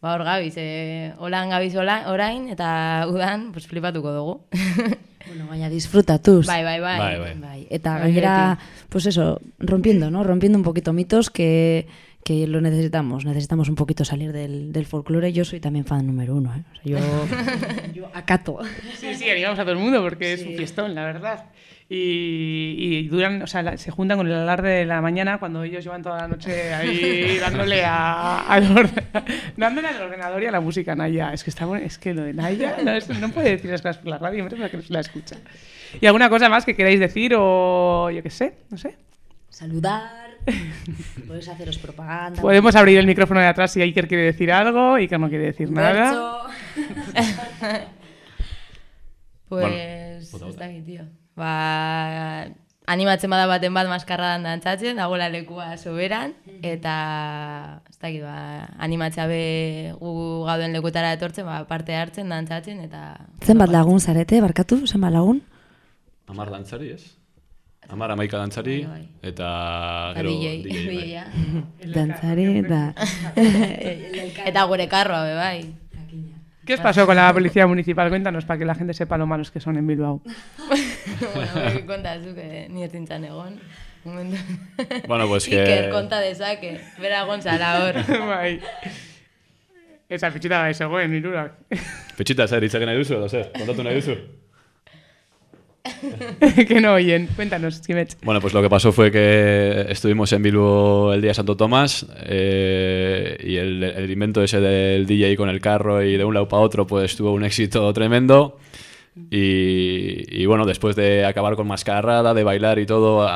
[SPEAKER 11] ba hor gabiz, e, holan gabiz hola- orain, eta udan, pues flipatuko dugu. (laughs)
[SPEAKER 4] Bueno, baina disfrutatuz.
[SPEAKER 11] Bai, bai, bai.
[SPEAKER 12] Bai, bai.
[SPEAKER 4] Bai, eta
[SPEAKER 11] Bai,
[SPEAKER 4] gainera, pues eso, rompiendo, ¿no? Rompiendo un poquito mitos que, que lo necesitamos. Necesitamos un poquito salir del, del folclore. Yo soy también fan número uno, ¿eh? O sea, yo, (laughs) yo acato.
[SPEAKER 3] Sí, sí, animamos a todo el mundo porque es un fiestón, la verdad. Y, y duran, o sea, la- se juntan con el alarde de la mañana cuando ellos llevan toda la noche ahí (laughs) dándole a, al orde- dándole al ordenador y a la música Naya. Es que está bueno, es que lo de Naya no, es- no puede decir las cosas por la radio, hombre, para que no se la escucha. ¿Y alguna cosa más que queráis decir o yo qué sé? No sé.
[SPEAKER 4] Saludar. (laughs) Podéis haceros propaganda.
[SPEAKER 3] Podemos abrir el micrófono de atrás si Iker quiere decir algo, Iker no quiere decir nada. (laughs)
[SPEAKER 11] Pues,
[SPEAKER 12] Bueno,
[SPEAKER 11] ez
[SPEAKER 12] bota.
[SPEAKER 11] dakit, tio. Ba, animatzen bada baten bat maskarradan dantzatzen, dagoela lekua soberan, eta, ez dakit, ba, animatzea be gu gauden lekutara etortzen, ba, parte hartzen, dantzatzen, eta...
[SPEAKER 4] Zenbat lagun zarete, barkatu? Zenbat lagun?
[SPEAKER 12] Amar dantzari, ez? Amar amaika dantzari, eta
[SPEAKER 11] Eta
[SPEAKER 12] gero
[SPEAKER 11] DJ,
[SPEAKER 12] DJ, (laughs) bai. (laughs)
[SPEAKER 4] Dantzari eta... (laughs)
[SPEAKER 11] eta gure karroa be, bai.
[SPEAKER 3] ¿Qué os pasó con la policía municipal? Cuéntanos para que la gente sepa lo malos que son en Bilbao.
[SPEAKER 11] bueno, konta zu, que ni etintzan egon.
[SPEAKER 12] Bueno, pues que-
[SPEAKER 11] Iker konta dezake, bera gontzala hor.
[SPEAKER 3] bai. Esa fitxita gai zegoen, irurak.
[SPEAKER 12] Petxita, zer, hitzaken nahi duzu, edo zer? Kontatu nahi duzu? (laughs)
[SPEAKER 3] que no oyen. Cuéntanos, Chimech.
[SPEAKER 12] Bueno, pues lo que pasó fue que estuvimos en Bilbo el día Santo Tomás eh, y el, el invento ese del DJ con el carro y de un lado para otro pues tuvo un éxito tremendo. Y, y bueno, después de acabar con mascarada, de bailar y todo,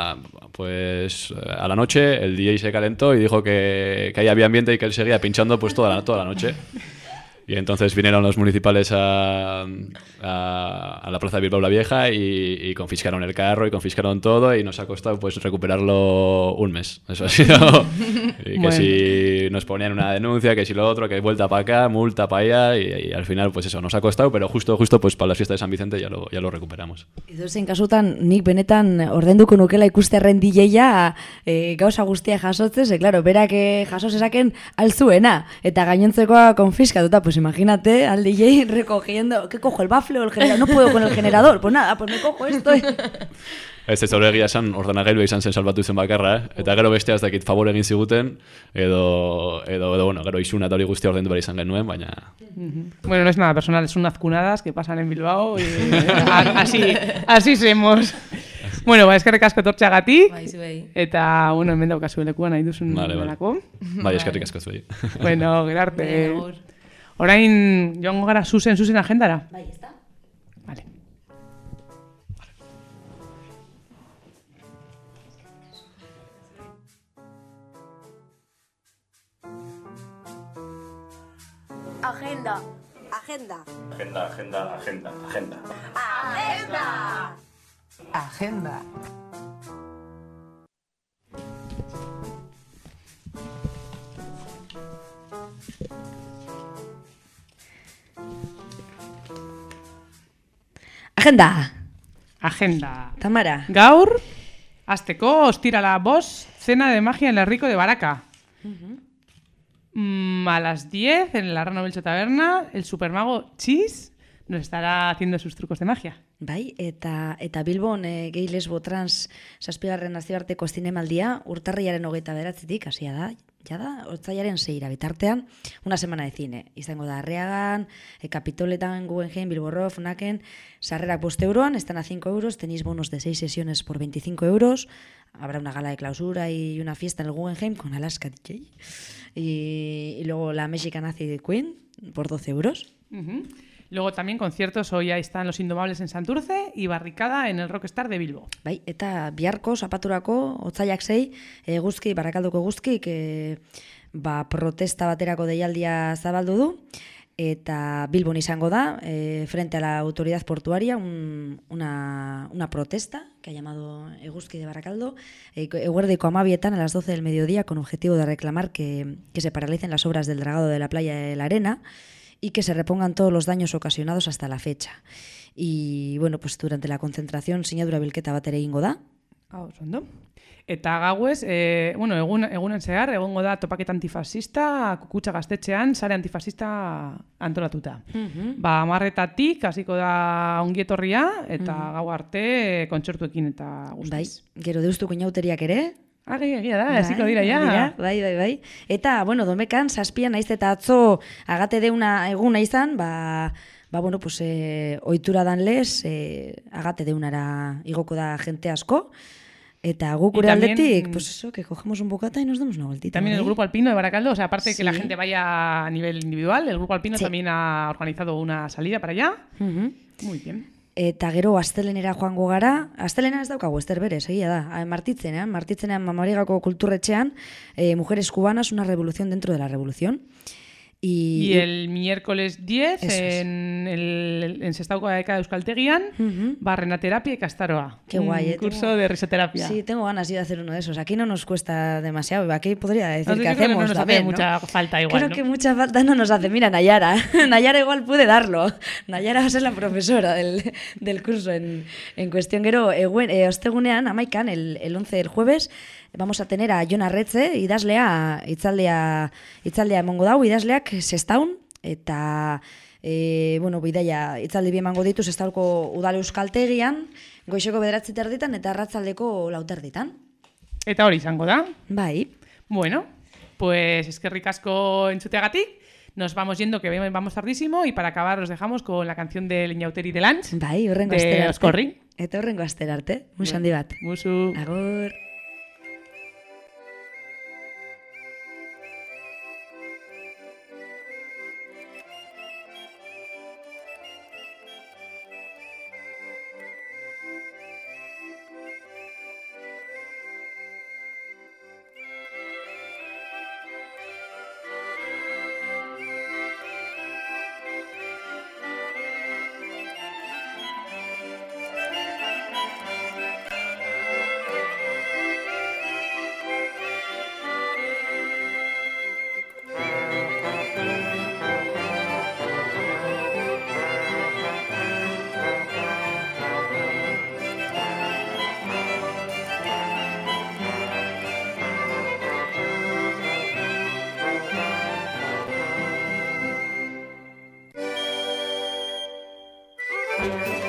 [SPEAKER 12] pues a la noche el DJ se calentó y dijo que, que ahí había ambiente y que él seguía pinchando pues toda la, toda la noche. Y entonces vinieron los municipales a, a, a la Plaza de Bilbao la Vieja y, y confiscaron el carro y confiscaron todo y nos ha costado pues recuperarlo un mes. Eso ha sido... (laughs) y que
[SPEAKER 3] Bueno.
[SPEAKER 12] si nos ponían una denuncia, que si lo otro, que vuelta para acá, multa para allá y, y al final pues eso nos ha costado, pero justo justo pues para la fiesta de San Vicente ya lo, ya lo recuperamos.
[SPEAKER 4] Edozein kasutan, nik benetan ordenduko nukela ikusterren DJ-a e, gauza guztia jasotzen, ze, claro, berak eh, jaso zezaken altzuena, eta gainontzekoa konfiskatuta, pues imagínate al DJ recogiendo, ¿qué cojo, el bafle o el generador? No puedo con el generador, pues nada, pues me cojo esto. (laughs)
[SPEAKER 12] Ez ez egia esan ordenagailua izan zen salbatu zen bakarra, eh? eta gero bestea ez dakit favor egin ziguten, edo, edo, edo bueno, gero isuna eta hori guztia ordendu behar izan genuen, baina
[SPEAKER 3] Bueno, no es nada personal, son azcunadas que pasan en Bilbao y a- así, así semos. Bueno, ba, eskerrik asko tortxagatik.
[SPEAKER 11] Bai, zuei.
[SPEAKER 3] Eta, bueno, hemen daukazu lekuan nahi duzun
[SPEAKER 12] Vale, vale. Bai, eskerrik asko zuei.
[SPEAKER 3] Bueno, gerarte. Orain, joango gara zuzen, zuzen agendara.
[SPEAKER 4] Bai, ezta?
[SPEAKER 3] Vale.
[SPEAKER 6] Agenda.
[SPEAKER 13] Agenda.
[SPEAKER 14] Agenda, agenda, agenda, agenda.
[SPEAKER 6] Agenda.
[SPEAKER 2] Agenda.
[SPEAKER 4] Agenda.
[SPEAKER 3] Agenda.
[SPEAKER 4] Tamara.
[SPEAKER 3] Gaur, azteko, ostirala bos, cena de magia en el rico de Baraca. Mm, a las 10 en la Rano Belcho Taberna, el supermago Chis nos estará haciendo sus trucos de magia.
[SPEAKER 4] Bai, eta, eta Bilbon e, gehi lesbo trans saspigarren nazioarteko zinemaldia urtarriaren hogeita beratzitik, hasia da, jada, otzaiaren zeira bitartean, una semana de cine. Izango da Arriagan, e, Kapitoletan, Guggenheim, Bilborro, Funaken, sarrerak bost euroan, están a 5 euros, tenéis bonos de 6 sesiones por 25 euros, habrá una gala de clausura y una fiesta en el Guggenheim con Alaska DJ, y, y luego la Mexican Acid Queen por 12 euros.
[SPEAKER 3] Ujú. Luego también conciertos, hoy ahí están Los Indomables en Santurce y Barricada en el Rockstar de Bilbo.
[SPEAKER 4] Bai, eta biharko zapaturako otzaiak sei, eguzki, barakaldoko eguzki, que, ba, protesta baterako deialdia zabaldu du, eta Bilbon izango da, eh, frente a la autoridad portuaria, un- una, una protesta que ha llamado Eguzki de Baracaldo, eh, eguerdiko amabietan a las 12 del mediodía con objetivo de reclamar que, que se paralicen las obras del dragado de la playa de la Arena y que se repongan todos los daños ocasionados hasta la fecha. Y bueno, pues durante la concentración sinadura bilketa bat ere egingo da,
[SPEAKER 3] Hau, oso ondo. Eta gauez, e, bueno, egun, egunen zehar, egongo da topaketa antifasista, kukutsa gaztetxean, sare antifasista antolatuta.
[SPEAKER 4] Mhm.
[SPEAKER 3] Ba, amarretatik, hasiko da ongietorria, eta
[SPEAKER 4] Mhm.
[SPEAKER 3] gau arte kontsortuekin eta
[SPEAKER 4] Bai,
[SPEAKER 3] guztiz.
[SPEAKER 4] gero deustuko inauteriak ere.
[SPEAKER 3] Agi, egia da, hasiko dira ja.
[SPEAKER 4] bai, bai, bai. Eta, bueno, domekan, saspian naiz eta atzo agate deuna eguna izan, ba, ba bueno, pues, e, oitura dan lez, e, agate deunara igoko da jente asko, eta guk gure aldetik, pues eso, que cogemos un bocata y nos damos una vueltita.
[SPEAKER 3] También el
[SPEAKER 4] bai?
[SPEAKER 3] Grupo Alpino de Baracaldo, o sea, aparte de que la
[SPEAKER 4] Sí.
[SPEAKER 3] gente vaya a nivel individual, el Grupo Alpino
[SPEAKER 4] Sí.
[SPEAKER 3] también ha organizado una salida para allá.
[SPEAKER 4] Mhm.
[SPEAKER 3] Muy bien.
[SPEAKER 4] Eta gero astelenera joango gara, astelena ez daukagu ester berez, egia da. Ah, Martitzenean, martitzenean Mamarigako kulturretxean, eh, Mujeres Cubanas, una revolución dentro de la revolución. Y,
[SPEAKER 3] Y el miércoles 10
[SPEAKER 4] Eso es.
[SPEAKER 3] en, el, en Sestauko de Euskaltegian, Barrenaterapia y Castaroa.
[SPEAKER 4] Qué
[SPEAKER 3] un
[SPEAKER 4] guay, eh,
[SPEAKER 3] curso
[SPEAKER 4] tengo-
[SPEAKER 3] de risoterapia.
[SPEAKER 4] Sí, tengo ganas yo de hacer uno de esos. Aquí no nos cuesta demasiado. Aquí podría decir
[SPEAKER 3] Así
[SPEAKER 4] que
[SPEAKER 3] creo que no
[SPEAKER 4] hacemos
[SPEAKER 3] nos hace
[SPEAKER 4] ¿no?
[SPEAKER 3] mucha falta igual,
[SPEAKER 4] Creo
[SPEAKER 3] ¿no?
[SPEAKER 4] que mucha falta no nos hace. Mira, Nayara. (laughs) Nayara igual puede darlo. (laughs) Nayara va a ser la profesora del, del curso en, en cuestión. Gero, eguen, eh, ostegunean, amaikan, el, el 11 del jueves, vamos a tener a Jon Arretze, idazlea, itzaldea, itzaldea emongo dau, idazleak sestaun, eta e, bueno, bidaia itzaldi bi emango ditu sestauko udale euskaltegian, goixeko bederatzi terditan eta arratzaldeko lauterditan.
[SPEAKER 3] Eta hori izango da.
[SPEAKER 4] Bai.
[SPEAKER 3] Bueno, pues eskerrik asko entzuteagatik. Nos vamos yendo, que vamos tardísimo, y para acabar os dejamos con la canción de Leñauteri de Lanz.
[SPEAKER 4] Bai, horrengo
[SPEAKER 3] de. Oscorri.
[SPEAKER 4] Eta horrengo astera arte. Musu handi bat.
[SPEAKER 3] Musu.
[SPEAKER 4] Agur. Bye.